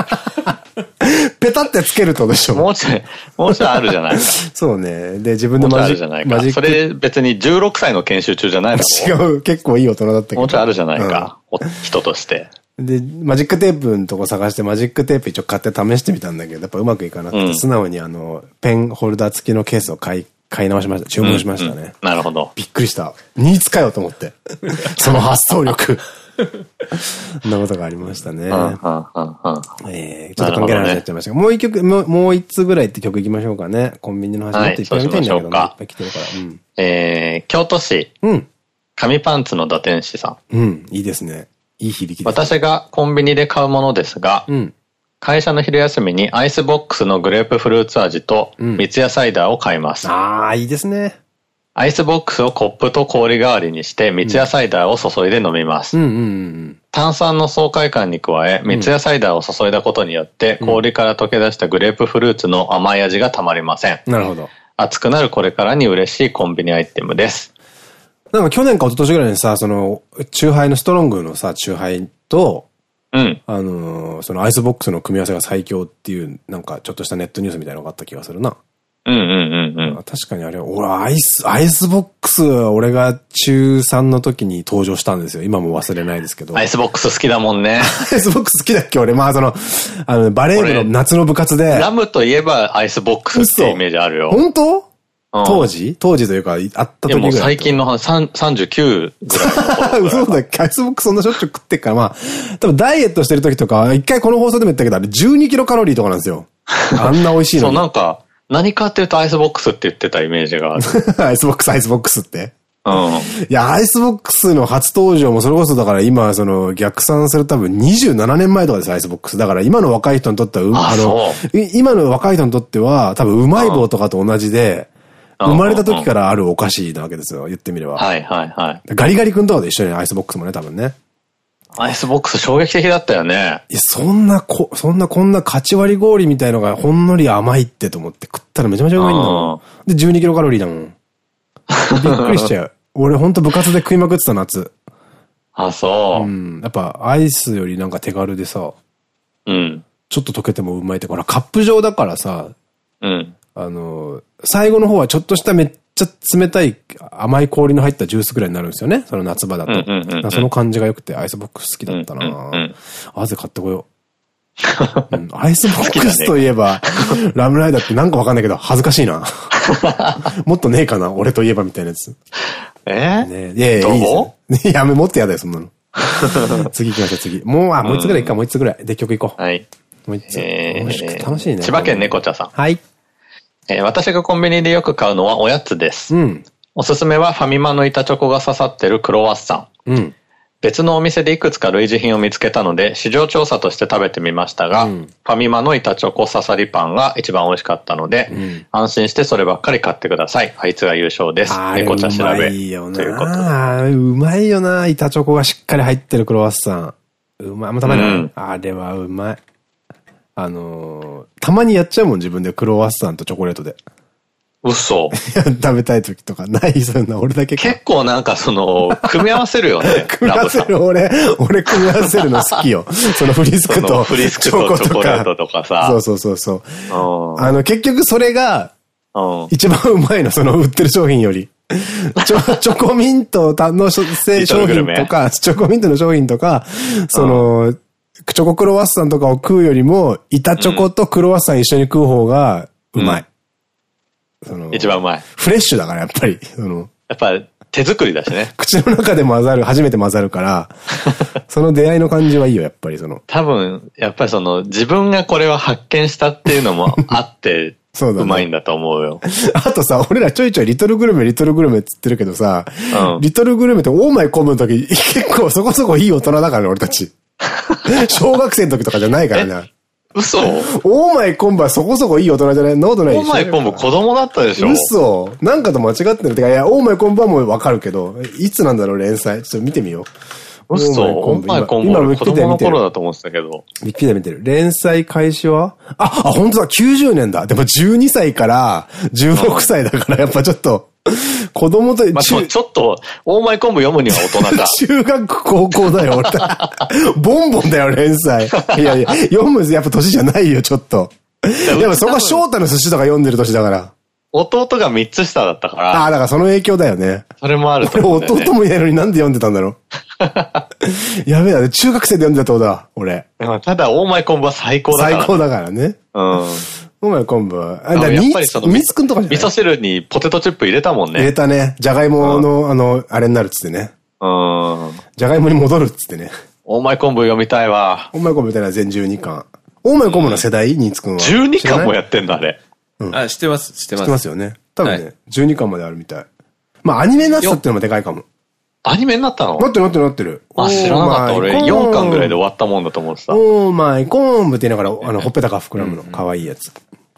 ペタってつけるとでしょもうちょい、もうちょいあるじゃないか。そうね。で、自分でマジック。それ別に16歳の研修中じゃないの違う、結構いい大人だったけど。もうちょいあるじゃないか。うん、人として。で、マジックテープのとこ探して、マジックテープ一応買って試してみたんだけど、やっぱうまくいかなくて、うん、素直にあの、ペンホルダー付きのケースを買い、買い直しました。注文しましたね。なるほど。びっくりした。ニーツかよと思って。その発想力。そんなことがありましたね。えちょっと関係ない話になっちゃいましたが、もう一曲、もう、もう一つぐらいって曲いきましょうかね。コンビニの話もっといっぱい見たいんだけど、ね、いっぱい来てるから。うん、えー、京都市。うん。紙パンツの堕天使さん。うん、いいですね。いい響きです、私がコンビニで買うものですが、うん、会社の昼休みにアイスボックスのグレープフルーツ味と三ツ矢サイダーを買います。うん、ああ、いいですね。アイスボックスをコップと氷代わりにして、三ツ矢サイダーを注いで飲みます。炭酸の爽快感に加え、三ツ矢サイダーを注いだことによって、氷から溶け出したグレープフルーツの甘い味がたまりません。なるほど。暑くなるこれからに嬉しいコンビニアイテムです。なんか去年か一昨年ぐらいにさ、その、チューハイのストロングのさ、チューハイと、うん。あのー、そのアイスボックスの組み合わせが最強っていう、なんかちょっとしたネットニュースみたいなのがあった気がするな。うんうんうんうん。確かにあれ、俺、アイス、アイスボックスは俺が中3の時に登場したんですよ。今も忘れないですけど。アイスボックス好きだもんね。アイスボックス好きだっけ俺、まあその、あの、バレー部の夏の部活で。ラムといえばアイスボックスってイメージあるよ。本当？当時？当時というか、あった時ぐらい。最近の39ぐらいのそう だっけ？アイスボックスそんなしょっちゅう食ってっから、まあ、多分ダイエットしてる時とか、一回この放送でも言ったけど、あれ12キロカロリーとかなんですよ。あんな美味しいのそう、なんか、何かっていうとアイスボックスって言ってたイメージがある。アイスボックス、アイスボックスって？うん。いや、アイスボックスの初登場もそれこそだから今、その逆算する多分27年前とかです、アイスボックス。だから今の若い人にとっては、あの、今の若い人にとっては多分うまい棒とかと同じで、生まれた時からあるお菓子なわけですよ、言ってみれば。はいはいはい。ガリガリ君とかで一緒にアイスボックスもね、多分ね。アイスボックス衝撃的だったよね。いや、そんなこ、そんなこんなカチ割り氷みたいのがほんのり甘いってと思って食ったらめちゃめちゃうまいんだもん。で、12キロカロリーだもん。びっくりしちゃう。俺ほんと部活で食いまくってた夏。あ、そう。うん。やっぱアイスよりなんか手軽でさ。うん。ちょっと溶けてもうまいって、ほらカップ状だからさ。うん。あの、最後の方はちょっとしためっちゃ冷たい甘い氷の入ったジュースぐらいになるんですよね。その夏場だと。その感じが良くてアイスボックス好きだったな汗買ってこよう。うん、アイスボックスといえば、ラムライダーってなんかわかんないけど、恥ずかしいな。もっとねえかな俺といえばみたいなやつ。え？ねいやいや、いやめ、もっとやだよ、そんなの。次行きましょう、次。もう、あ、もう一つぐらいいっか、もう一つぐらい。で、曲行こう。はい。もう一つ。えー、楽しいね。千葉県猫茶さん。はい。えー、私がコンビニでよく買うのはおやつです。うん。おすすめはファミマの板チョコが刺さってるクロワッサン。うん。別のお店でいくつか類似品を見つけたので、市場調査として食べてみましたが、うん、ファミマの板チョコ刺さりパンが一番美味しかったので、うん、安心してそればっかり買ってください。あいつが優勝です。猫茶調べ。うまいよなうまいよな板チョコがしっかり入ってるクロワッサン。うまい。あんま食べあれはうまい。あのー、たまにやっちゃうもん、自分でクロワッサンとチョコレートで。嘘。食べたい時とかない、そういうの、俺だけ結構なんかその、組み合わせるよね。組み合わせる、俺、俺組み合わせるの好きよ。そのフリスクと、フリスクとチョコレートとかさ。そうそうそうそう。あの、結局それが、一番うまいの、その売ってる商品より。チョチョコミントの商品とか、チョコミントの商品とか、その、チョコクロワッサンとかを食うよりも、板チョコとクロワッサン一緒に食う方がうまい。その、一番うまい。フレッシュだから、やっぱり。その、やっぱ手作りだしね。口の中で混ざる、初めて混ざるから、その出会いの感じはいいよ、やっぱりその。多分、やっぱりその、自分がこれは発見したっていうのもあって、そうだ、ね、うまいんだと思うよ。あとさ、俺らちょいちょいリトルグルメ、リトルグルメって言ってるけどさ、うん、リトルグルメってオーマイコンブの時、結構そこそこいい大人だからね、俺たち。小学生の時とかじゃないからね。嘘？オーマイコンブはそこそこいい大人じゃない？ノートないオーマイコンブ子供だったでしょ？嘘なんかと間違ってる。てか、いや、オーマイコンブはもうわかるけど、いつなんだろう、連載？ちょっと見てみよう。嘘オーマイコンブは子供の頃だと思ってたけど。ウィキ見てる。連載開始は？あ、あ、本当だ、90年だ。でも12歳から16歳だから、やっぱちょっと、子供と、まあ、ちょっと、大前昆布読むには大人か。中学高校だよ、俺。ボンボンだよ、連載。いやいや、読むやっぱ年じゃないよ、ちょっと。でもそこは翔太の寿司とか読んでる年だから。弟が3つ下だったから。ああ、だからその影響だよね。それもあると思う、ね。弟もいないのになんで読んでたんだろう。やべえな、中学生で読んでたってことだ、俺。ただ、大前昆布は最高だから、最高だからね。うん。お前昆布。あ、だやっぱりその、みつくんとかじゃ味噌汁にポテトチップ入れたもんね。入れたね。じゃがいもの、あの、あれになるっつってね。うん。じゃがいもに戻るっつってね。お前昆布読みたいわ。お前昆布みたいな全12巻。お前昆布の世代？につくんは。12巻もやってんだ、あれ。うん。あ、知ってます、知ってます。知ってますよね。多分ね、12巻まであるみたい。まあ、アニメになったっていうのもでかいかも。アニメになったの？なってるなってるなってる。あ、知らなかった。俺4巻ぐらいで終わったもんだと思ってた。おーマイコンブって言いながら、あの、ほっぺたが膨らむの。かわいいやつ。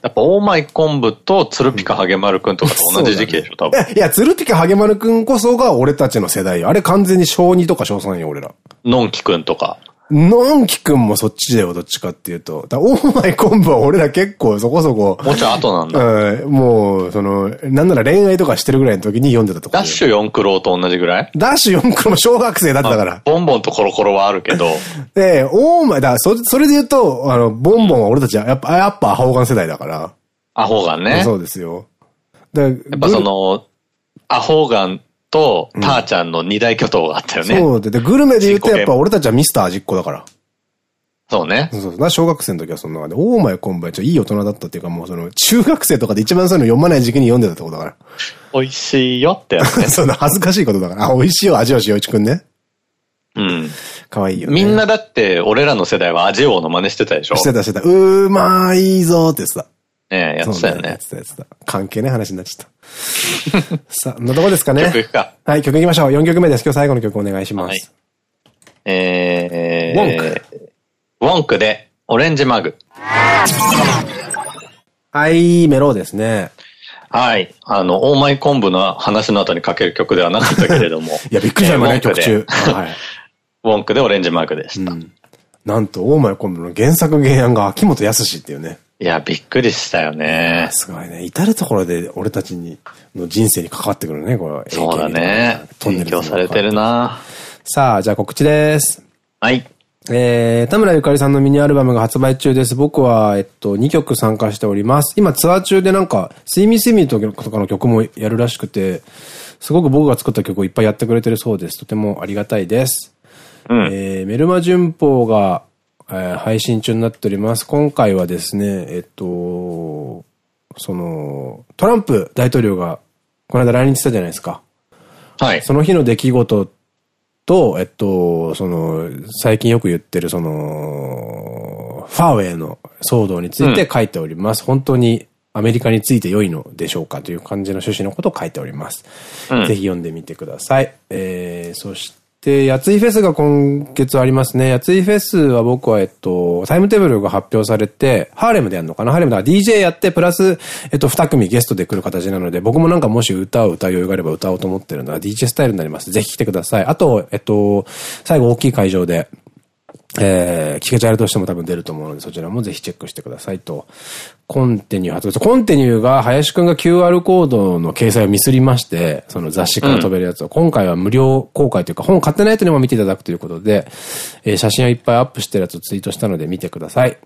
やっぱ、オーマイ昆布とツルピカハゲマルくんとかと同じ時期でしょ、多分。いや、ツルピカハゲマルくんこそが俺たちの世代よ。あれ完全に小2とか小3よ、俺ら。のんきくんとか。のんきくんもそっちだよ、どっちかっていうと。だオーマイ昆布は俺ら結構そこそこ。もうちょい後なんだ。うん、もう、その、なんなら恋愛とかしてるぐらいの時に読んでたとこ。ダッシュ4クロと同じぐらい？ダッシュ4クロも小学生だったから。ボンボンとコロコロはあるけど。で、オーマイ、だそ、それで言うと、あの、ボンボンは俺たちはやっぱ、やっぱアホガン世代だから。アホガンね。そうですよ。やっぱその、アホガンとターちゃんの二大巨頭があったよね。そうで、で、グルメで言うとやっぱ俺たちはミスター味っ子だから。そうね。そうそう。小学生の時はそんなで、大前コンバイちょいい大人だったっていうかもうその、中学生とかで一番そういうの読まない時期に読んでたってことだから。美味しいよってやつね。そうだ、恥ずかしいことだから。あ、美味しいよ、味をしようちくんね。うん。かわいいよね。みんなだって、俺らの世代は味王の真似してたでしょ？してたしてた。うーまいぞって言ってた。ねえ、やってたよね。やってたやってた。関係ない話になっちゃった。さあ、のどこですかね。曲いくか。はい、曲いきましょう。4曲目です。今日最後の曲お願いします。はい、えー、ウォンク。ウォンクで、オレンジマグ。はい、メローですね。はい。あの、オーマイ昆布の話の後にかける曲ではなかったけれども。いや、びっくりしたよね、曲中。はい。ウォンクでオレンジマグでした。うん、なんと、オーマイ昆布の原作原案が秋元康っていうね。いや、びっくりしたよね。すごいね。至るところで俺たちに、の人生に関わってくるね、これそうだね。勉強されてるなさあ、じゃあ告知です。はい。えー、田村ゆかりさんのミニアルバムが発売中です。僕は、えっと、2曲参加しております。今ツアー中でなんか、スイミスイミとかの曲もやるらしくて、すごく僕が作った曲をいっぱいやってくれてるそうです。とてもありがたいです。うん、えー、メルマ旬報が、えー、配信中になっております。今回はですね、えっと、その、トランプ大統領が、この間来日したじゃないですか。はい。その日の出来事と、えっと、その、最近よく言ってる、その、ファーウェイの騒動について書いております。うん、本当にアメリカについて良いのでしょうかという感じの趣旨のことを書いております。うん、ぜひ読んでみてください。えー、そして、でやついフェスが今月ありますね。やついフェスは僕は、えっと、タイムテーブルが発表されて、ハーレムでやるのかな？ハーレムだ DJ やって、プラス、えっと、二組ゲストで来る形なので、僕もなんかもし歌を歌う余裕があれば歌おうと思ってるのは DJ スタイルになります。ぜひ来てください。あと、えっと、最後大きい会場で、えー、聞けちゃうとしても多分出ると思うので、そちらもぜひチェックしてくださいと。コンテニュー発売。コンテニューが、林くんが QR コードの掲載をミスりまして、その雑誌から飛べるやつを、うん、今回は無料公開というか、本買ってない人にも見ていただくということで、えー、写真をいっぱいアップしてるやつをツイートしたので見てください。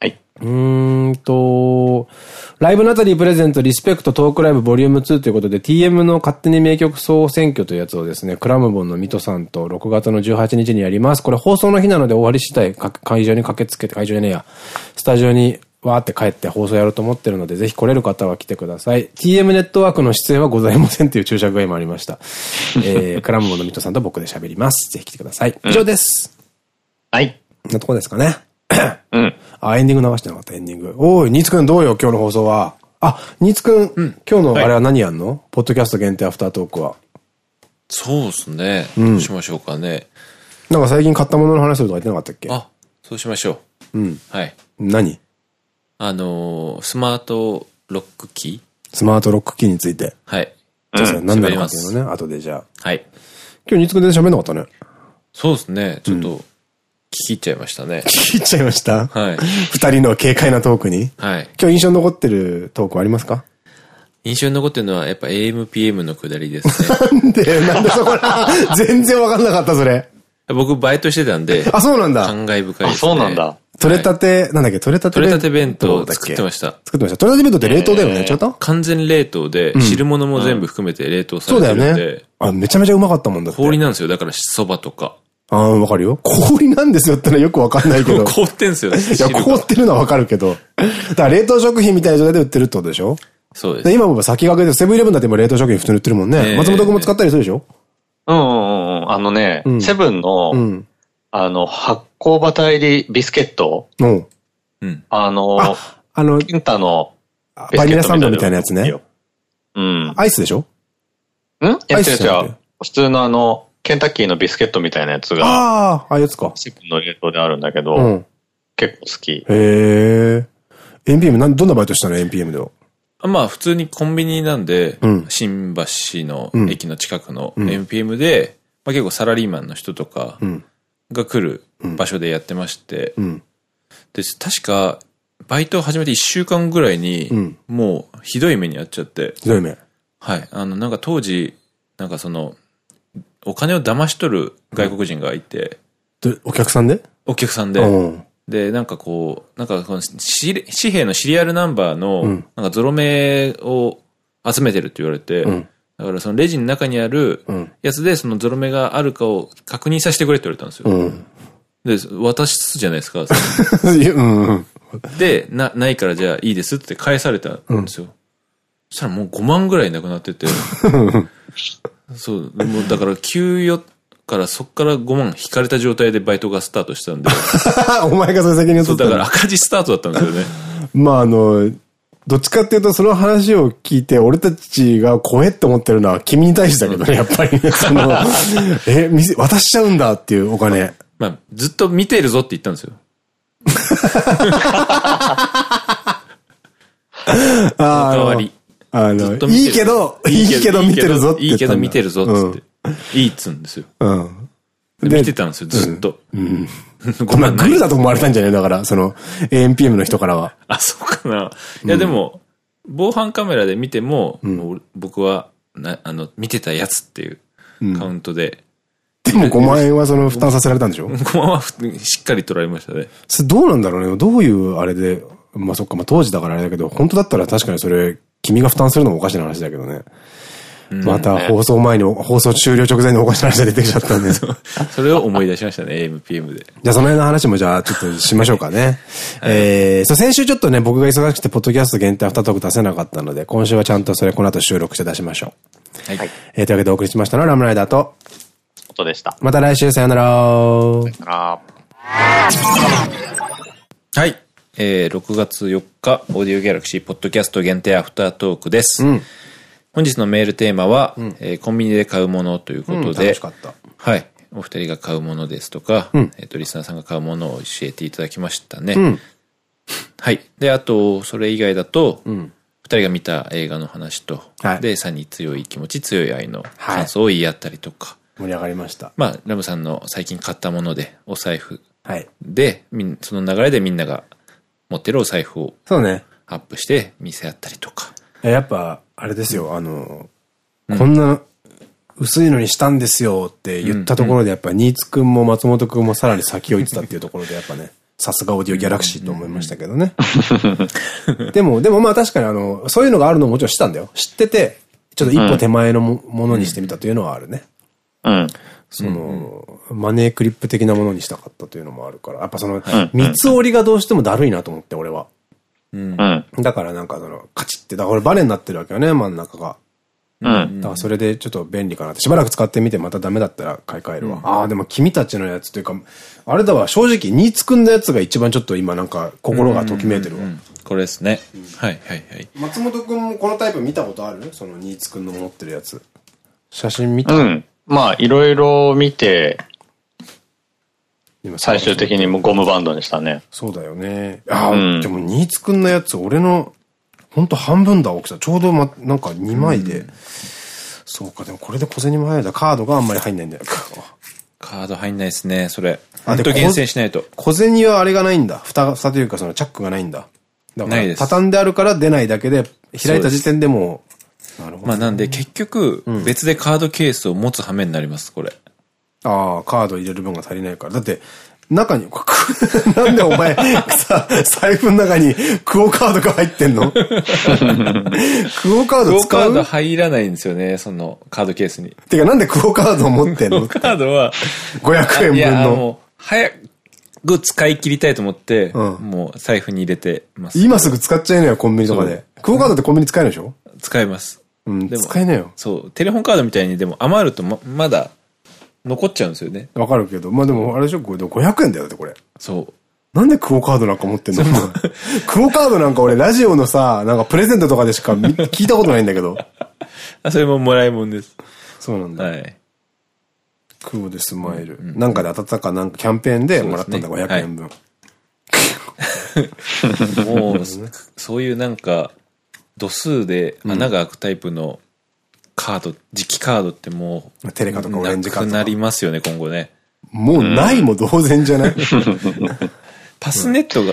はい。うーんと、ライブナタリープレゼントリスペクトトークライブボリューム2ということで TM の勝手に名曲総選挙というやつをですね、クラムボンのミトさんと6月の18日にやります。これ放送の日なので終わり次第会場に駆けつけて、会場じゃねえや、スタジオにわーって帰って放送やろうと思ってるので、ぜひ来れる方は来てください。TM ネットワークの出演はございませんという注釈が今ありました。えー、クラムボのミトさんと僕で喋ります。ぜひ来てください。以上です。はい。なとこですかね。うん。あ、エンディング流してなかった、エンディング。おい、ニーツくんどうよ、今日の放送は。あ、ニーツくん、うん、今日のあれは何やんの、はい、ポッドキャスト限定アフタートークは。そうですね。どうしましょうかね。なんか最近買ったものの話するとか言ってなかったっけ？あ、そうしましょう。うん。はい。何？あのー、スマートロックキー？スマートロックキーについて。はい。じゃあ、何なのかっていうのね、後でじゃあ。はい。今日、ニツくんで喋んなかったね。そうですね。ちょっと、聞き入っちゃいましたね。聞き入っちゃいました？はい。二人の軽快なトークに？はい。今日印象に残ってるトークありますか？印象に残ってるのは、やっぱ AMPM のくだりですね。なんで？なんでそこら、全然わかんなかった、それ。僕、バイトしてたんで。あ、そうなんだ。感慨深いです、ね。そうなんだ。取れたて、なんだっけ、取れたて取れたて弁当作ってました。作ってました。取れたて弁当って冷凍だよね、ちょっと？完全冷凍で、汁物も全部含めて冷凍されてるんで。そうだよね。あ、めちゃめちゃうまかったもんだって。氷なんですよ。だから、蕎麦とか。ああ、わかるよ。氷なんですよってのはよくわかんないけど。凍ってんすよ。いや、凍ってるのはわかるけど。だから冷凍食品みたいな状態で売ってるってことでしょ？そうです。今も先駆けでセブンイレブンだって今冷凍食品普通に売ってるもんね。松本君も使ったりするでしょ？うんうんうん。あのね、セブンの、あの、発酵バター入りビスケット。うん。うん。あの、あの、ケンタのバニラサンドみたいなやつね。うん。アイスでしょ？ん？アイスじゃ普通のあの、ケンタッキーのビスケットみたいなやつが。ああ、ああいうやつか？セブンの冷凍であるんだけど、うん、結構好き。へえ。NPM、なん、どんなバイトしたの ?NPM では。まあ普通にコンビニなんで、うん、新橋の駅の近くの NPM で、まあ結構サラリーマンの人とかが来る場所でやってまして、で、確か、バイトを始めて1週間ぐらいに、もうひどい目に遭っちゃって。ひどい目はい。あの、なんか当時、なんかその、お金を騙し取る外国人がいて。お客さんで？お客さんで。で、なんかこう、なんかこの紙幣のシリアルナンバーの、なんかゾロ目を集めてるって言われて、だからそのレジの中にあるやつでそのゾロ目があるかを確認させてくれって言われたんですよ。で、渡すじゃないですか。で、な、ないからじゃあいいですって返されたんですよ。そしたらもう5万ぐらいなくなってて。そう、もうだから給与からそっから5万引かれた状態でバイトがスタートしたんで。お前がそれ責任取っただから赤字スタートだったんですよね。まああの、どっちかっていうと、その話を聞いて、俺たちが怖えって思ってるのは君に対してだけどね、やっぱりね。その、え、店、渡しちゃうんだっていうお金。まあ、ずっと見てるぞって言ったんですよ。ああ。あの、いいけど、いいけど見てるぞっていいけど見てるぞっつって。いいっつうんですよ。うん。見てたんですよ、ずっと。うん。ごめん、グルだと思われたんじゃない？だから、その、AMPM の人からは。あ、そうかな。いや、でも、防犯カメラで見ても、僕は、な、あの、見てたやつっていうカウントで。でも5万円はその負担させられたんでしょ ?5 万はしっかり取られましたね。それどうなんだろうね。どういうあれで、まあそっか、まあ当時だからあれだけど、本当だったら確かにそれ、君が負担するのもおかしな話だけどね。また放送前に、放送終了直前におかしな話が出てきちゃったんで。それを思い出しましたね、AMPM で。じゃあその辺の話もじゃあちょっとしましょうかね。えー、そう、先週ちょっとね、僕が忙しくて、ポッドキャスト限定アフタートーク出せなかったので、今週はちゃんとそれこの後収録して出しましょう。はい。えー、というわけでお送りしましたのはラムライダーと、音でした。また来週さよなら。さよなら。はい。えー、6月4日、オーディオギャラクシーポッドキャスト限定アフタートークです。うん、本日のメールテーマは、うん、えー、コンビニで買うものということで、うん、はい。お二人が買うものですとか、うん、えっと、リスナーさんが買うものを教えていただきましたね。うん、はい。で、あと、それ以外だと、二、人が見た映画の話と、はい、で、さに強い気持ち、強い愛の感想を言い合ったりとか。盛り上がりました。まあ、ラムさんの最近買ったもので、お財布。はい。で、その流れでみんなが持ってるお財布を。そうね。アップして見せ合ったりとか。やっぱ、あれですよ、あの、こんな薄いのにしたんですよって言ったところで、やっぱ、新津くんも松本くんもさらに先を行ってたっていうところで、やっぱね、さすがオーディオギャラクシーと思いましたけどね。でも、でもまあ確かにあの、そういうのがあるのももちろん知ったんだよ。知ってて、ちょっと一歩手前のものにしてみたというのはあるね。うん。その、マネークリップ的なものにしたかったというのもあるから、やっぱその、三つ折りがどうしてもだるいなと思って、俺は。うん。だからなんかその、カチって、だから俺バネになってるわけよね、真ん中が。うん。だからそれでちょっと便利かなって。しばらく使ってみてまたダメだったら買い替えるわ。うん、ああ、でも君たちのやつというか、あれだわ、正直、ニーツくんのやつが一番ちょっと今なんか心がときめいてるわ。これですね。うん、はいはいはい。松本くんもこのタイプ見たことある？そのニーツくんの持ってるやつ。写真見た？うん。まあ、いろいろ見て、最終的にもゴムバンドにしたね。そうだよね。ああ、うん、でもニーツくんのやつ、俺のほんと半分だ大きさ。ちょうどま、なんか2枚で。うん、そうか、でもこれで小銭も入るだ。カードがあんまり入んないんだよ。カード入んないですね、それ。あ、で、厳選しないと。小銭はあれがないんだ。蓋、蓋というかそのチャックがないんだ。だから、畳んであるから出ないだけで、開いた時点でもう、なるほど、ね。まあなんで結局、別でカードケースを持つ羽目になります、これ。ああ、カード入れる分が足りないから。だって、中に、なんでお前、さ、財布の中にクオカードが入ってんの？クオカード使う？クオカード入らないんですよね、そのカードケースに。てかなんでクオカードを持ってんの？クオカードは、500円分の。もう、早く使い切りたいと思って、うん、もう財布に入れてます。今すぐ使っちゃいなよ、コンビニとかで。クオカードってコンビニ使えるでしょ？使えます。うん、でも使えなよ。そう、テレホンカードみたいにでも余るとま、まだ、残っちゃうんですよね。わかるけど。まあでも、あれでしょ？これ500円だよって、これ。そう。なんでクオカードなんか持ってんの？クオカードなんか俺ラジオのさ、なんかプレゼントとかでしか 聞いたことないんだけど。あ、それももらいもんです。そうなんだ。はい。クオでスマイル。なんかで当たったかなんかキャンペーンでもらったんだ、500円分。もう、そういうなんか、度数で穴が開くタイプのカード、磁気カードってもう、テレカとかオレンジカード。なくなりますよね、今後ね。もうないも同然じゃない？パスネットが、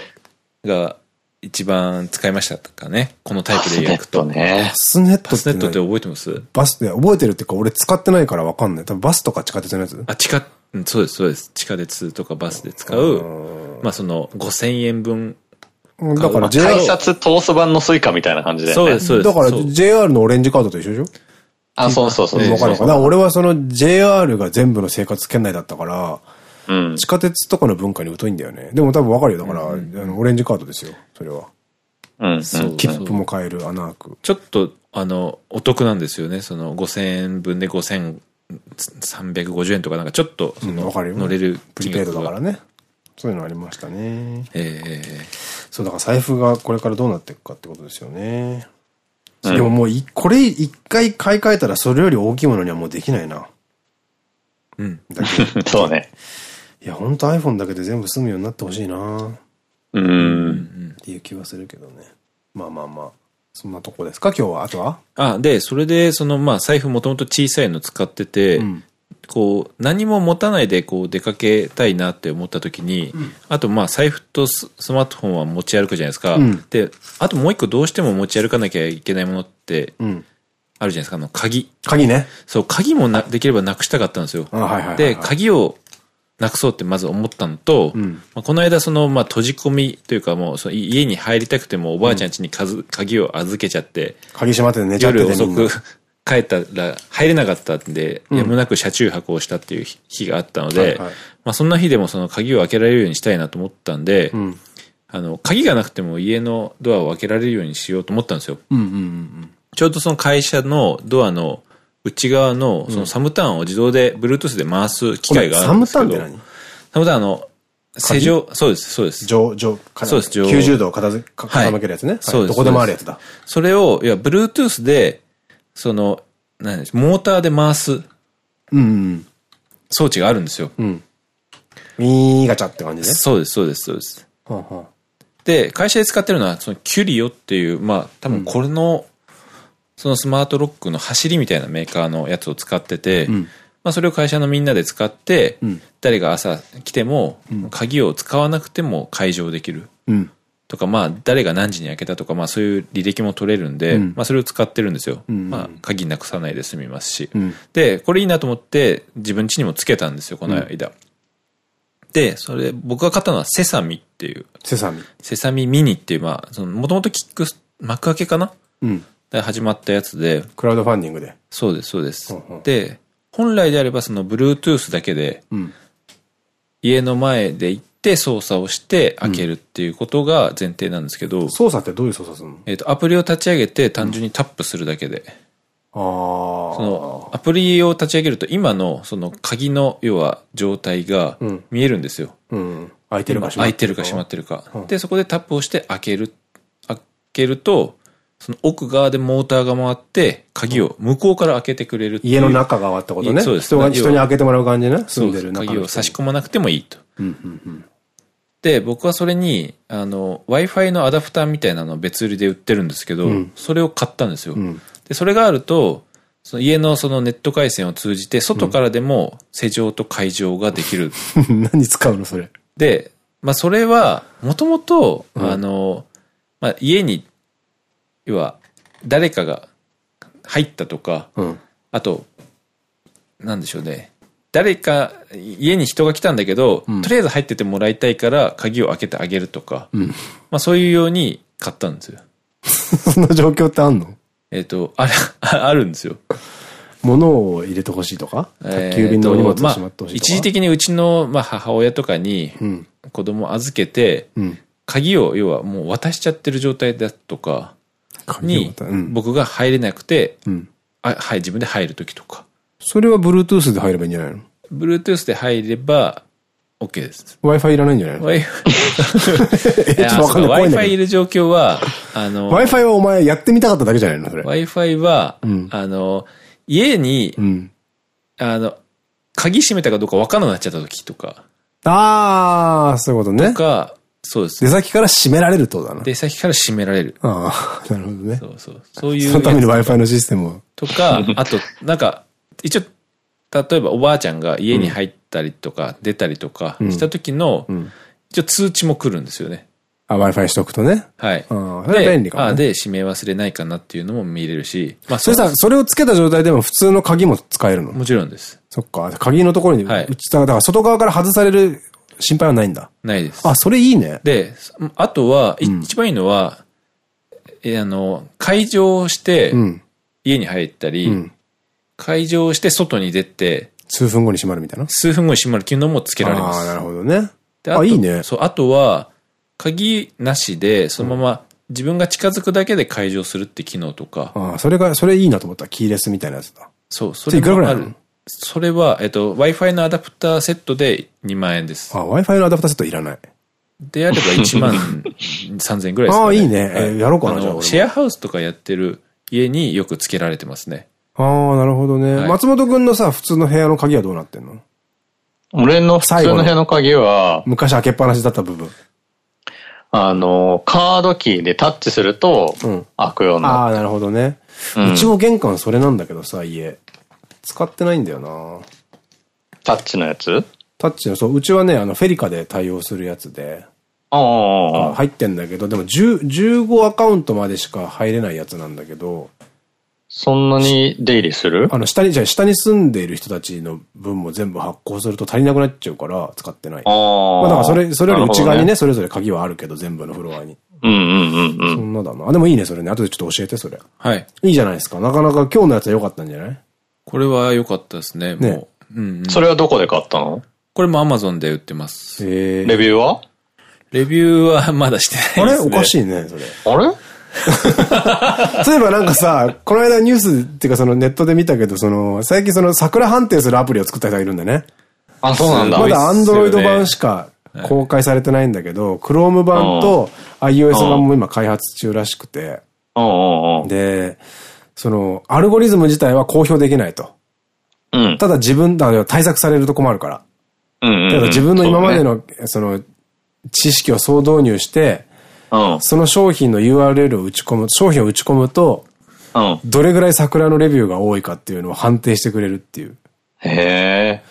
が一番使いましたかね？このタイプで焼くと。ね。パスネットパスネットって覚えてます？バス、で覚えてるっていうか俺使ってないからわかんない。多分バスとか地下鉄のやつ？あ、地下、そうです、そうです。地下鉄とかバスで使う、まあその5000円分だから JR。改札通す版のスイカみたいな感じで、ね。そうです、そうです。だから JR のオレンジカードと一緒でしょ？あ、そうそうそう。わかるかな。俺はその JR が全部の生活圏内だったから、うん、地下鉄とかの文化に疎いんだよね。でも多分わかるよ。だから、あの、オレンジカードですよ。それは。うん。そう。切符も買える、穴開く。ちょっと、あの、お得なんですよね。その5000円分で5350円とかなんかちょっと、その、乗れるプリペイドだからね。そういうのありましたね。ええそう、だから財布がこれからどうなっていくかってことですよね。でももうこれ一回買い替えたらそれより大きいものにはもうできないな。うん。そうね。いや、ほんと iPhone だけで全部済むようになってほしいなうん。っていう気はするけどね。まあまあまあ。そんなとこですか？今日はあとは？あ、で、それで、その、まあ、財布もともと小さいの使ってて、うん、こう、何も持たないでこう出かけたいなって思った時に、うん、あとまあ財布とスマートフォンは持ち歩くじゃないですか。うん、で、あともう一個どうしても持ち歩かなきゃいけないものって、あるじゃないですか、あの、鍵。鍵ね。そう、鍵もな、できればなくしたかったんですよ。で、鍵をなくそうってまず思ったのと、うん、まあこの間その、まあ閉じ込みというかもうその家に入りたくてもおばあちゃん家に鍵を預けちゃって、鍵閉まって寝ちゃって夜遅く帰ったら入れなかったんで、やむなく車中泊をしたっていう日があったので、まあそんな日でもその鍵を開けられるようにしたいなと思ったんで、うん、あの、鍵がなくても家のドアを開けられるようにしようと思ったんですよ。ちょうどその会社のドアの内側のそのサムターンを自動で、Bluetooth で回す機械があるんですけど。サムターンって何？サムターンの、正常、そうです、そうです。上、上、そうです、上。90度傾けるやつね。そうです。どこでもあるやつだ。それを、いや、Bluetooth で、その、何モーターで回す、うん。装置があるんですよ。うん。ミーガチャって感じね。そうです、そうです、そうです。で、会社で使ってるのは、そのキュリオっていう、まあ、多分これの、そのスマートロックの走りみたいなメーカーのやつを使ってて、うん、まあそれを会社のみんなで使って、うん、誰が朝来ても、鍵を使わなくても解錠できる。うんとか、まあ、誰が何時に開けたとか、まあ、そういう履歴も取れるんで、うん、まあ、それを使ってるんですよ。うん、まあ、鍵なくさないで済みますし。うん、で、これいいなと思って、自分家にもつけたんですよ、この間。で、それ、僕が買ったのはセサミっていう。セサミ。セサミミニっていう、まあ、その、もともとキック、幕開けかな？うん。で、始まったやつで。クラウドファンディングで。そうです、そうです。で、本来であれば、その、Bluetooth だけで、家の前で行って操作をして開けるっていうことが前提なんですけど。操作ってどういう操作するの？えっと、アプリを立ち上げて単純にタップするだけで。ああ。その、アプリを立ち上げると今のその鍵の要は状態が見えるんですよ。うん。うん、開いてるか閉まってるか。開いてるか閉まってるか。うん、で、そこでタップをして開ける。開けると、その奥側でモーターが回って、鍵を向こうから開けてくれる家の中側ってことね。そうです。人が、人に開けてもらう感じね。住んでる中鍵を差し込まなくてもいいと。で、僕はそれに、あの、Wi-Fi のアダプターみたいなのを別売りで売ってるんですけど、うん、それを買ったんですよ。うん、で、それがあると、その家のそのネット回線を通じて、外からでも施錠と解錠ができる。何使うのそれ？で、まあそれは、もともと、あの、まあ家に要は、誰かが入ったとか、うん、あと、なんでしょうね。誰か、家に人が来たんだけど、うん、とりあえず入っててもらいたいから鍵を開けてあげるとか、うん、まあそういうように買ったんですよ。そんな状況ってあんの？えっと、あれ、あるんですよ。物を入れてほしいとか？宅急便の荷物をしまってほしいとか、まあ、一時的にうちの、まあ、母親とかに子供を預けて、鍵を要はもう渡しちゃってる状態だとか、に、僕が入れなくて、はい、自分で入るときとか。それは Bluetooth で入ればいいんじゃないの ?Bluetooth で入れば、OK です。Wi-Fi いらないんじゃないの ?Wi-Fi いる状況は、あの、Wi-Fi はお前やってみたかっただけじゃないの？それ。Wi-Fi は、うん、あの、家に、うん、あの、鍵閉めたかどうか分からなくなっちゃった時とか。ああ、そういうことね。とか、そうです。出先から閉められるってことだな。出先から閉められる。ああ、なるほどね。そうそう。そういう。そのための Wi-Fi のシステムを。とか、あと、なんか、一応、例えばおばあちゃんが家に入ったりとか、出たりとかした時の、一応通知も来るんですよね。あ、Wi-Fi しとくとね。はい。ああ、それ便利かも、ね。あで、閉め忘れないかなっていうのも見れるし。まあ、それさ、それをつけた状態でも普通の鍵も使えるの？もちろんです。そっか。鍵のところに、はい、だから外側から外される心配はないんだ。ないです。あ、それいいね。で、あとは、うん、一番いいのは、え、あの、会場して、家に入ったり、うん、会場して外に出て、数分後に閉まるみたいな？数分後に閉まる機能もつけられます。ああ、なるほどね。あ、いいね。そう、あとは、鍵なしで、そのまま自分が近づくだけで解錠するって機能とか。ああ、それが、それいいなと思った。キーレスみたいなやつだ。そう、それもある？それは、えっと、Wi-Fi のアダプターセットで2万円です。あ、Wi-Fi のアダプターセットいらない。であれば1万 3000円ぐらいですかね。ああ、いいね。えやろうかな、じゃあ。シェアハウスとかやってる家によくつけられてますね。ああ、なるほどね。はい、松本くんのさ、普通の部屋の鍵はどうなってんの？俺の普通の部屋の鍵は、昔開けっぱなしだった部分。あの、カードキーでタッチすると、開くような。ああ、なるほどね。うちも玄関それなんだけどさ、家。使ってないんだよなタッチのやつ？タッチの、そう、うちはね、あの、フェリカで対応するやつで。ああ。入ってんだけど、でも10、15アカウントまでしか入れないやつなんだけど。そんなに出入りする？あの、下に、じゃ下に住んでいる人たちの分も全部発行すると足りなくなっちゃうから使ってない。ああ。まあだからそれ、それより内側にね、ねそれぞれ鍵はあるけど、全部のフロアに。うんうんうんうん。そんなだな。あ、でもいいね、それね。後でちょっと教えて、それ。はい。いいじゃないですか。なかなか今日のやつは良かったんじゃない？これは良かったですね、ねもう。うんうん、それはどこで買ったの？これも Amazon で売ってます。レビューは？レビューはまだしてないです、ね。あれ？おかしいね、それ。あれ？そういえばなんかさ、この間ニュースっていうかそのネットで見たけど、その、最近その桜判定するアプリを作った人がいるんだね。あ、そうなんだ。まだアンドロイド版しか公開されてないんだけど、クローム版と iOS 版も今開発中らしくて。で、その、アルゴリズム自体は公表できないと。うん、ただ自分、だ対策されると困るから。ただ自分の今までの、その、知識を総導入して、うん、その商品の URL を打ち込む、商品を打ち込むと、うん、どれぐらい桜のレビューが多いかっていうのを判定してくれるっていう。へえ。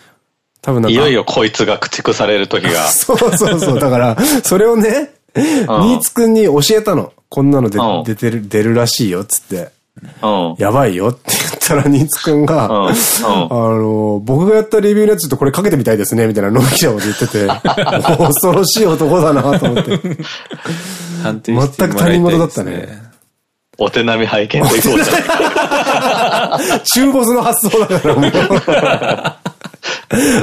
多分なんか。いよいよこいつが駆逐される時が。そうそうそう。だから、それをね、ニーツくんに教えたの。こんなので、出てる、出るらしいよ、つって。やばいよって言ったら、ニーツくんが、あの、僕がやったレビューのやつとこれかけてみたいですね、みたいなノキシャを言ってて、恐ろしい男だなと思って。全く他人事だったね。お手並み拝見といこうじゃない中ボスの発想だから、もう。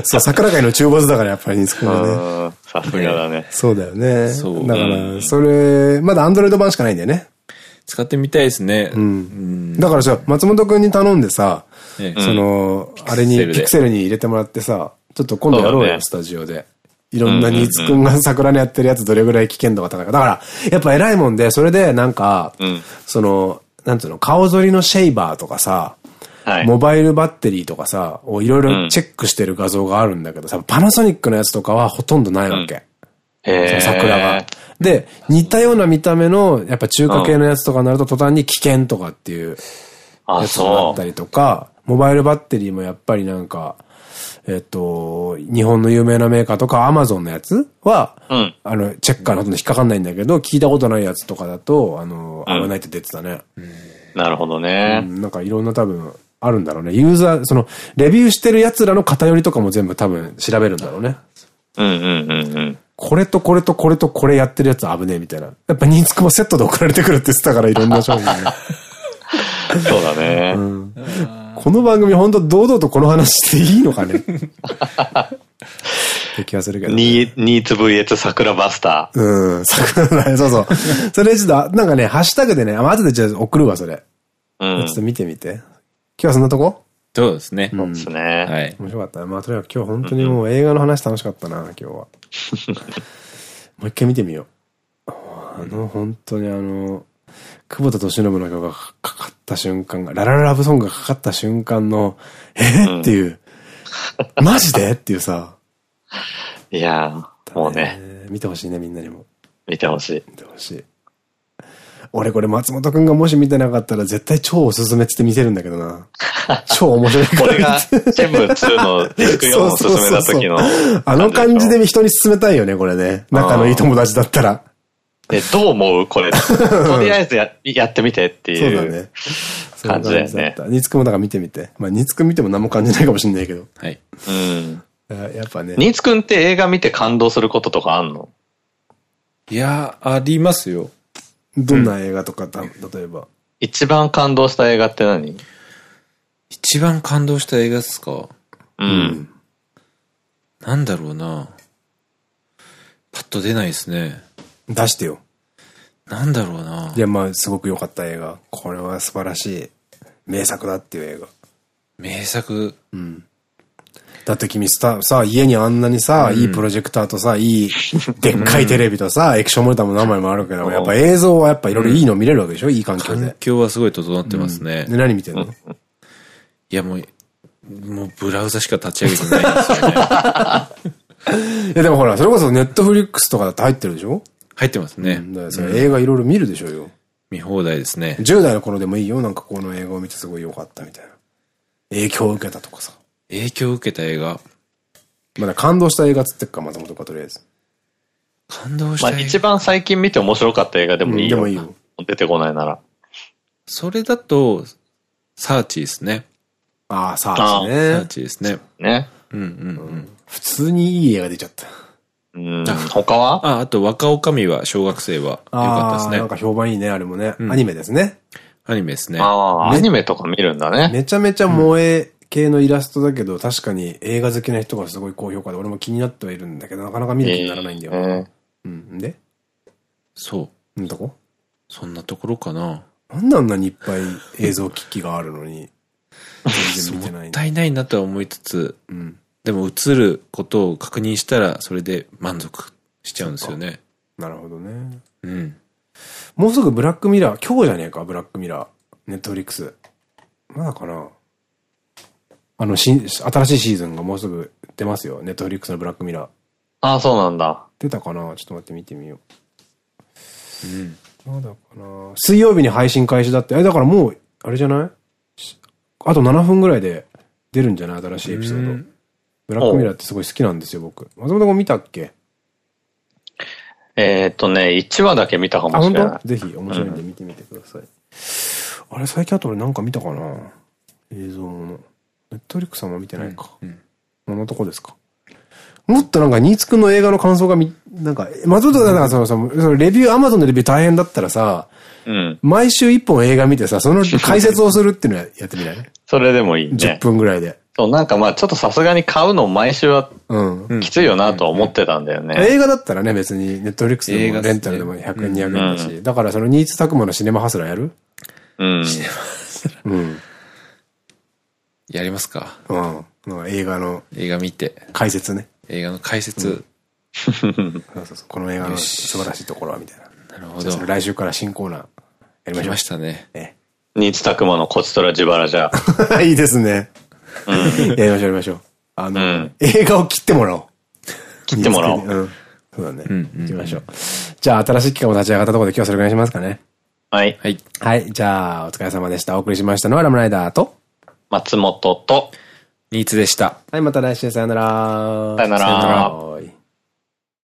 そう、桜界の中ボスだからやっぱりニツくんはね。さすがだね。そうだよね。そう。だから、それ、まだアンドロイド版しかないんだよね。使ってみたいですね。うん。だからさ、松本くんに頼んでさ、その、あれに、ピクセルに入れてもらってさ、ちょっと今度やろうよ、スタジオで。いろんなニーツくんが桜のやってるやつどれぐらい危険度が高いか。だから、やっぱ偉いもんで、それでなんか、その、なんつうの、顔剃りのシェイバーとかさ、はい、モバイルバッテリーとかさ、をいろいろチェックしてる画像があるんだけどさ、パナソニックのやつとかはほとんどないわけ。桜が。で、似たような見た目の、やっぱ中華系のやつとかになると途端に危険とかっていうやつがあったりとか、モバイルバッテリーもやっぱりなんか、えっと、日本の有名なメーカーとかアマゾンのやつは、うん、あの、チェッカーのほとんど引っかかんないんだけど、聞いたことないやつとかだと、あの、危ないって出てたね。うん、なるほどね、うん。なんかいろんな多分、あるんだろうね。ユーザー、その、レビューしてる奴らの偏りとかも全部多分調べるんだろうね。うんうんうんうん。これとこれとこれとこれやってるやつ危ねえみたいな。やっぱニーツクもセットで送られてくるって言ってたからいろんな商品ね。そうだね。うん、この番組本当堂々とこの話していいのかね？って気がするけど、ね。ニーツ VS 桜バスター。うん、桜ね、そうそう。それちょっと、なんかね、ハッシュタグでね、あ、後でじゃあ送るわ、それ。うん。ちょっと見てみて。今日はそんなとこ？そうですね。そうですね。はい。面白かった。まあ、とにかく今日本当にもう映画の話楽しかったな、今日は。もう一回見てみよう。あの、本当にあの、久保田敏信の曲がかかった瞬間が、ラララブソングがかかった瞬間の、え？っていう、マジで？っていうさ。いやー、もうね。見てほしいね、みんなにも。見てほしい。見てほしい。俺これ松本くんがもし見てなかったら絶対超おすすめって見せるんだけどな。超面白いこれが、チェム2のディスク4を進めた時の。あの感じで人に勧めたいよね、これね。仲のいい友達だったら。え、どう思うこれ。とりあえずややってみてっていう。そうだね。感じだよね。ニツクもだから見てみて。まあ、ニツク見ても何も感じないかもしれないけど。はい。うん。やっぱね。ニツくんって映画見て感動することとかあんの？いや、ありますよ。どんな映画とか、例えば。一番感動した映画って何？一番感動した映画ですか？うん。なんだろうな。パッと出ないですね。出してよ。なんだろうな。いや、まあ、すごく良かった映画。これは素晴らしい。名作だっていう映画。名作？うん。だって君さ、さ、家にあんなにさ、うん、いいプロジェクターとさ、いい、でっかいテレビとさ、エクションモニターも何枚もあるけど、やっぱ映像はやっぱいろいろいいの見れるわけでしょ？いい環境で。環境はすごい整ってますね。で、何見てんの？いや、もう、もうブラウザしか立ち上げてないんですよね。いや、でもほら、それこそネットフリックスとかだって入ってるでしょ？入ってますね。だからそれ映画いろいろ見るでしょうよ。見放題ですね。10代の頃でもいいよ。なんかこの映画を見てすごい良かったみたいな。影響を受けたとかさ。影響を受けた映画まだ感動した映画つってっか、松本か、とりあえず。感動した映画。まあ一番最近見て面白かった映画でもいいよ。でもいいよ。出てこないなら。それだと、サーチですね。ああ、サーチね。サーチですね。ね。うんうんうん。普通にいい映画出ちゃった。うん。他は？あ、あと若女将は小学生はよかったですね。なんか評判いいね、あれもね。アニメですね。アニメですね。ああ、アニメとか見るんだね。めちゃめちゃ萌え系のイラストだけど、確かに映画好きな人がすごい高評価で、俺も気になってはいるんだけど、なかなか見る気にならないんだよな。うん。で？そう。んとこ？そんなところかな。なんであんなにいっぱい映像機器があるのに、全然見てないもったいないなとは思いつつ、うん、でも映ることを確認したら、それで満足しちゃうんですよね。なるほどね。うん。もうすぐブラックミラー、今日じゃねえか、ブラックミラー。ネットフリックス。まだかな？あの、新、新しいシーズンがもうすぐ出ますよ。ネットフリックスのブラックミラー。ああ、そうなんだ。出たかな？ちょっと待って見てみよう。うん。まだかな？水曜日に配信開始だって。え、だからもう、あれじゃない？あと7分ぐらいで出るんじゃない？新しいエピソード。ブラックミラーってすごい好きなんですよ、僕。松本君見たっけ？えっとね、1話だけ見たかもしれない。あ、ぜひ面白いんで見てみてください。うん、あれ、最近あと俺なんか見たかな？映像の。ネットリックさんも見てないか。うん。こんなとこですか？もっとなんか、ニーツくんの映画の感想がみ、なんか、松本がなんかそのさ、そのレビュー、アマゾンのレビュー大変だったらさ、うん。毎週一本映画見てさ、その解説をするっていうの やってみない？それでもいいね。10分ぐらいで。そう、なんかまあちょっとさすがに買うの毎週は、きついよなとは思ってたんだよね。映画だったらね、別にネットフリックスでもレンタルでも100円、200円だし。だからそのニーツタクマのシネマハスラーやる？うん。シネマハスラー。うん。やりますか。うん。映画の。映画見て。解説ね。映画の解説。そうそうそう。この映画の素晴らしいところは、みたいな。なるほど。来週から新コーナーやりましょう。ましたね。えニーツタクマのコツトラ自腹じゃ。いいですね。やりましょうやりましょう。あの、映画を切ってもらおう。切ってもらおう。うん。そうだね。行きましょう。じゃあ、新しい企画も立ち上がったところで今日はそれぐらいしますかね。はい。はい。はい。じゃあ、お疲れ様でした。お送りしましたのはラムライダーと、松本と、ニーツでした。はい、また来週さよなら。さよなら。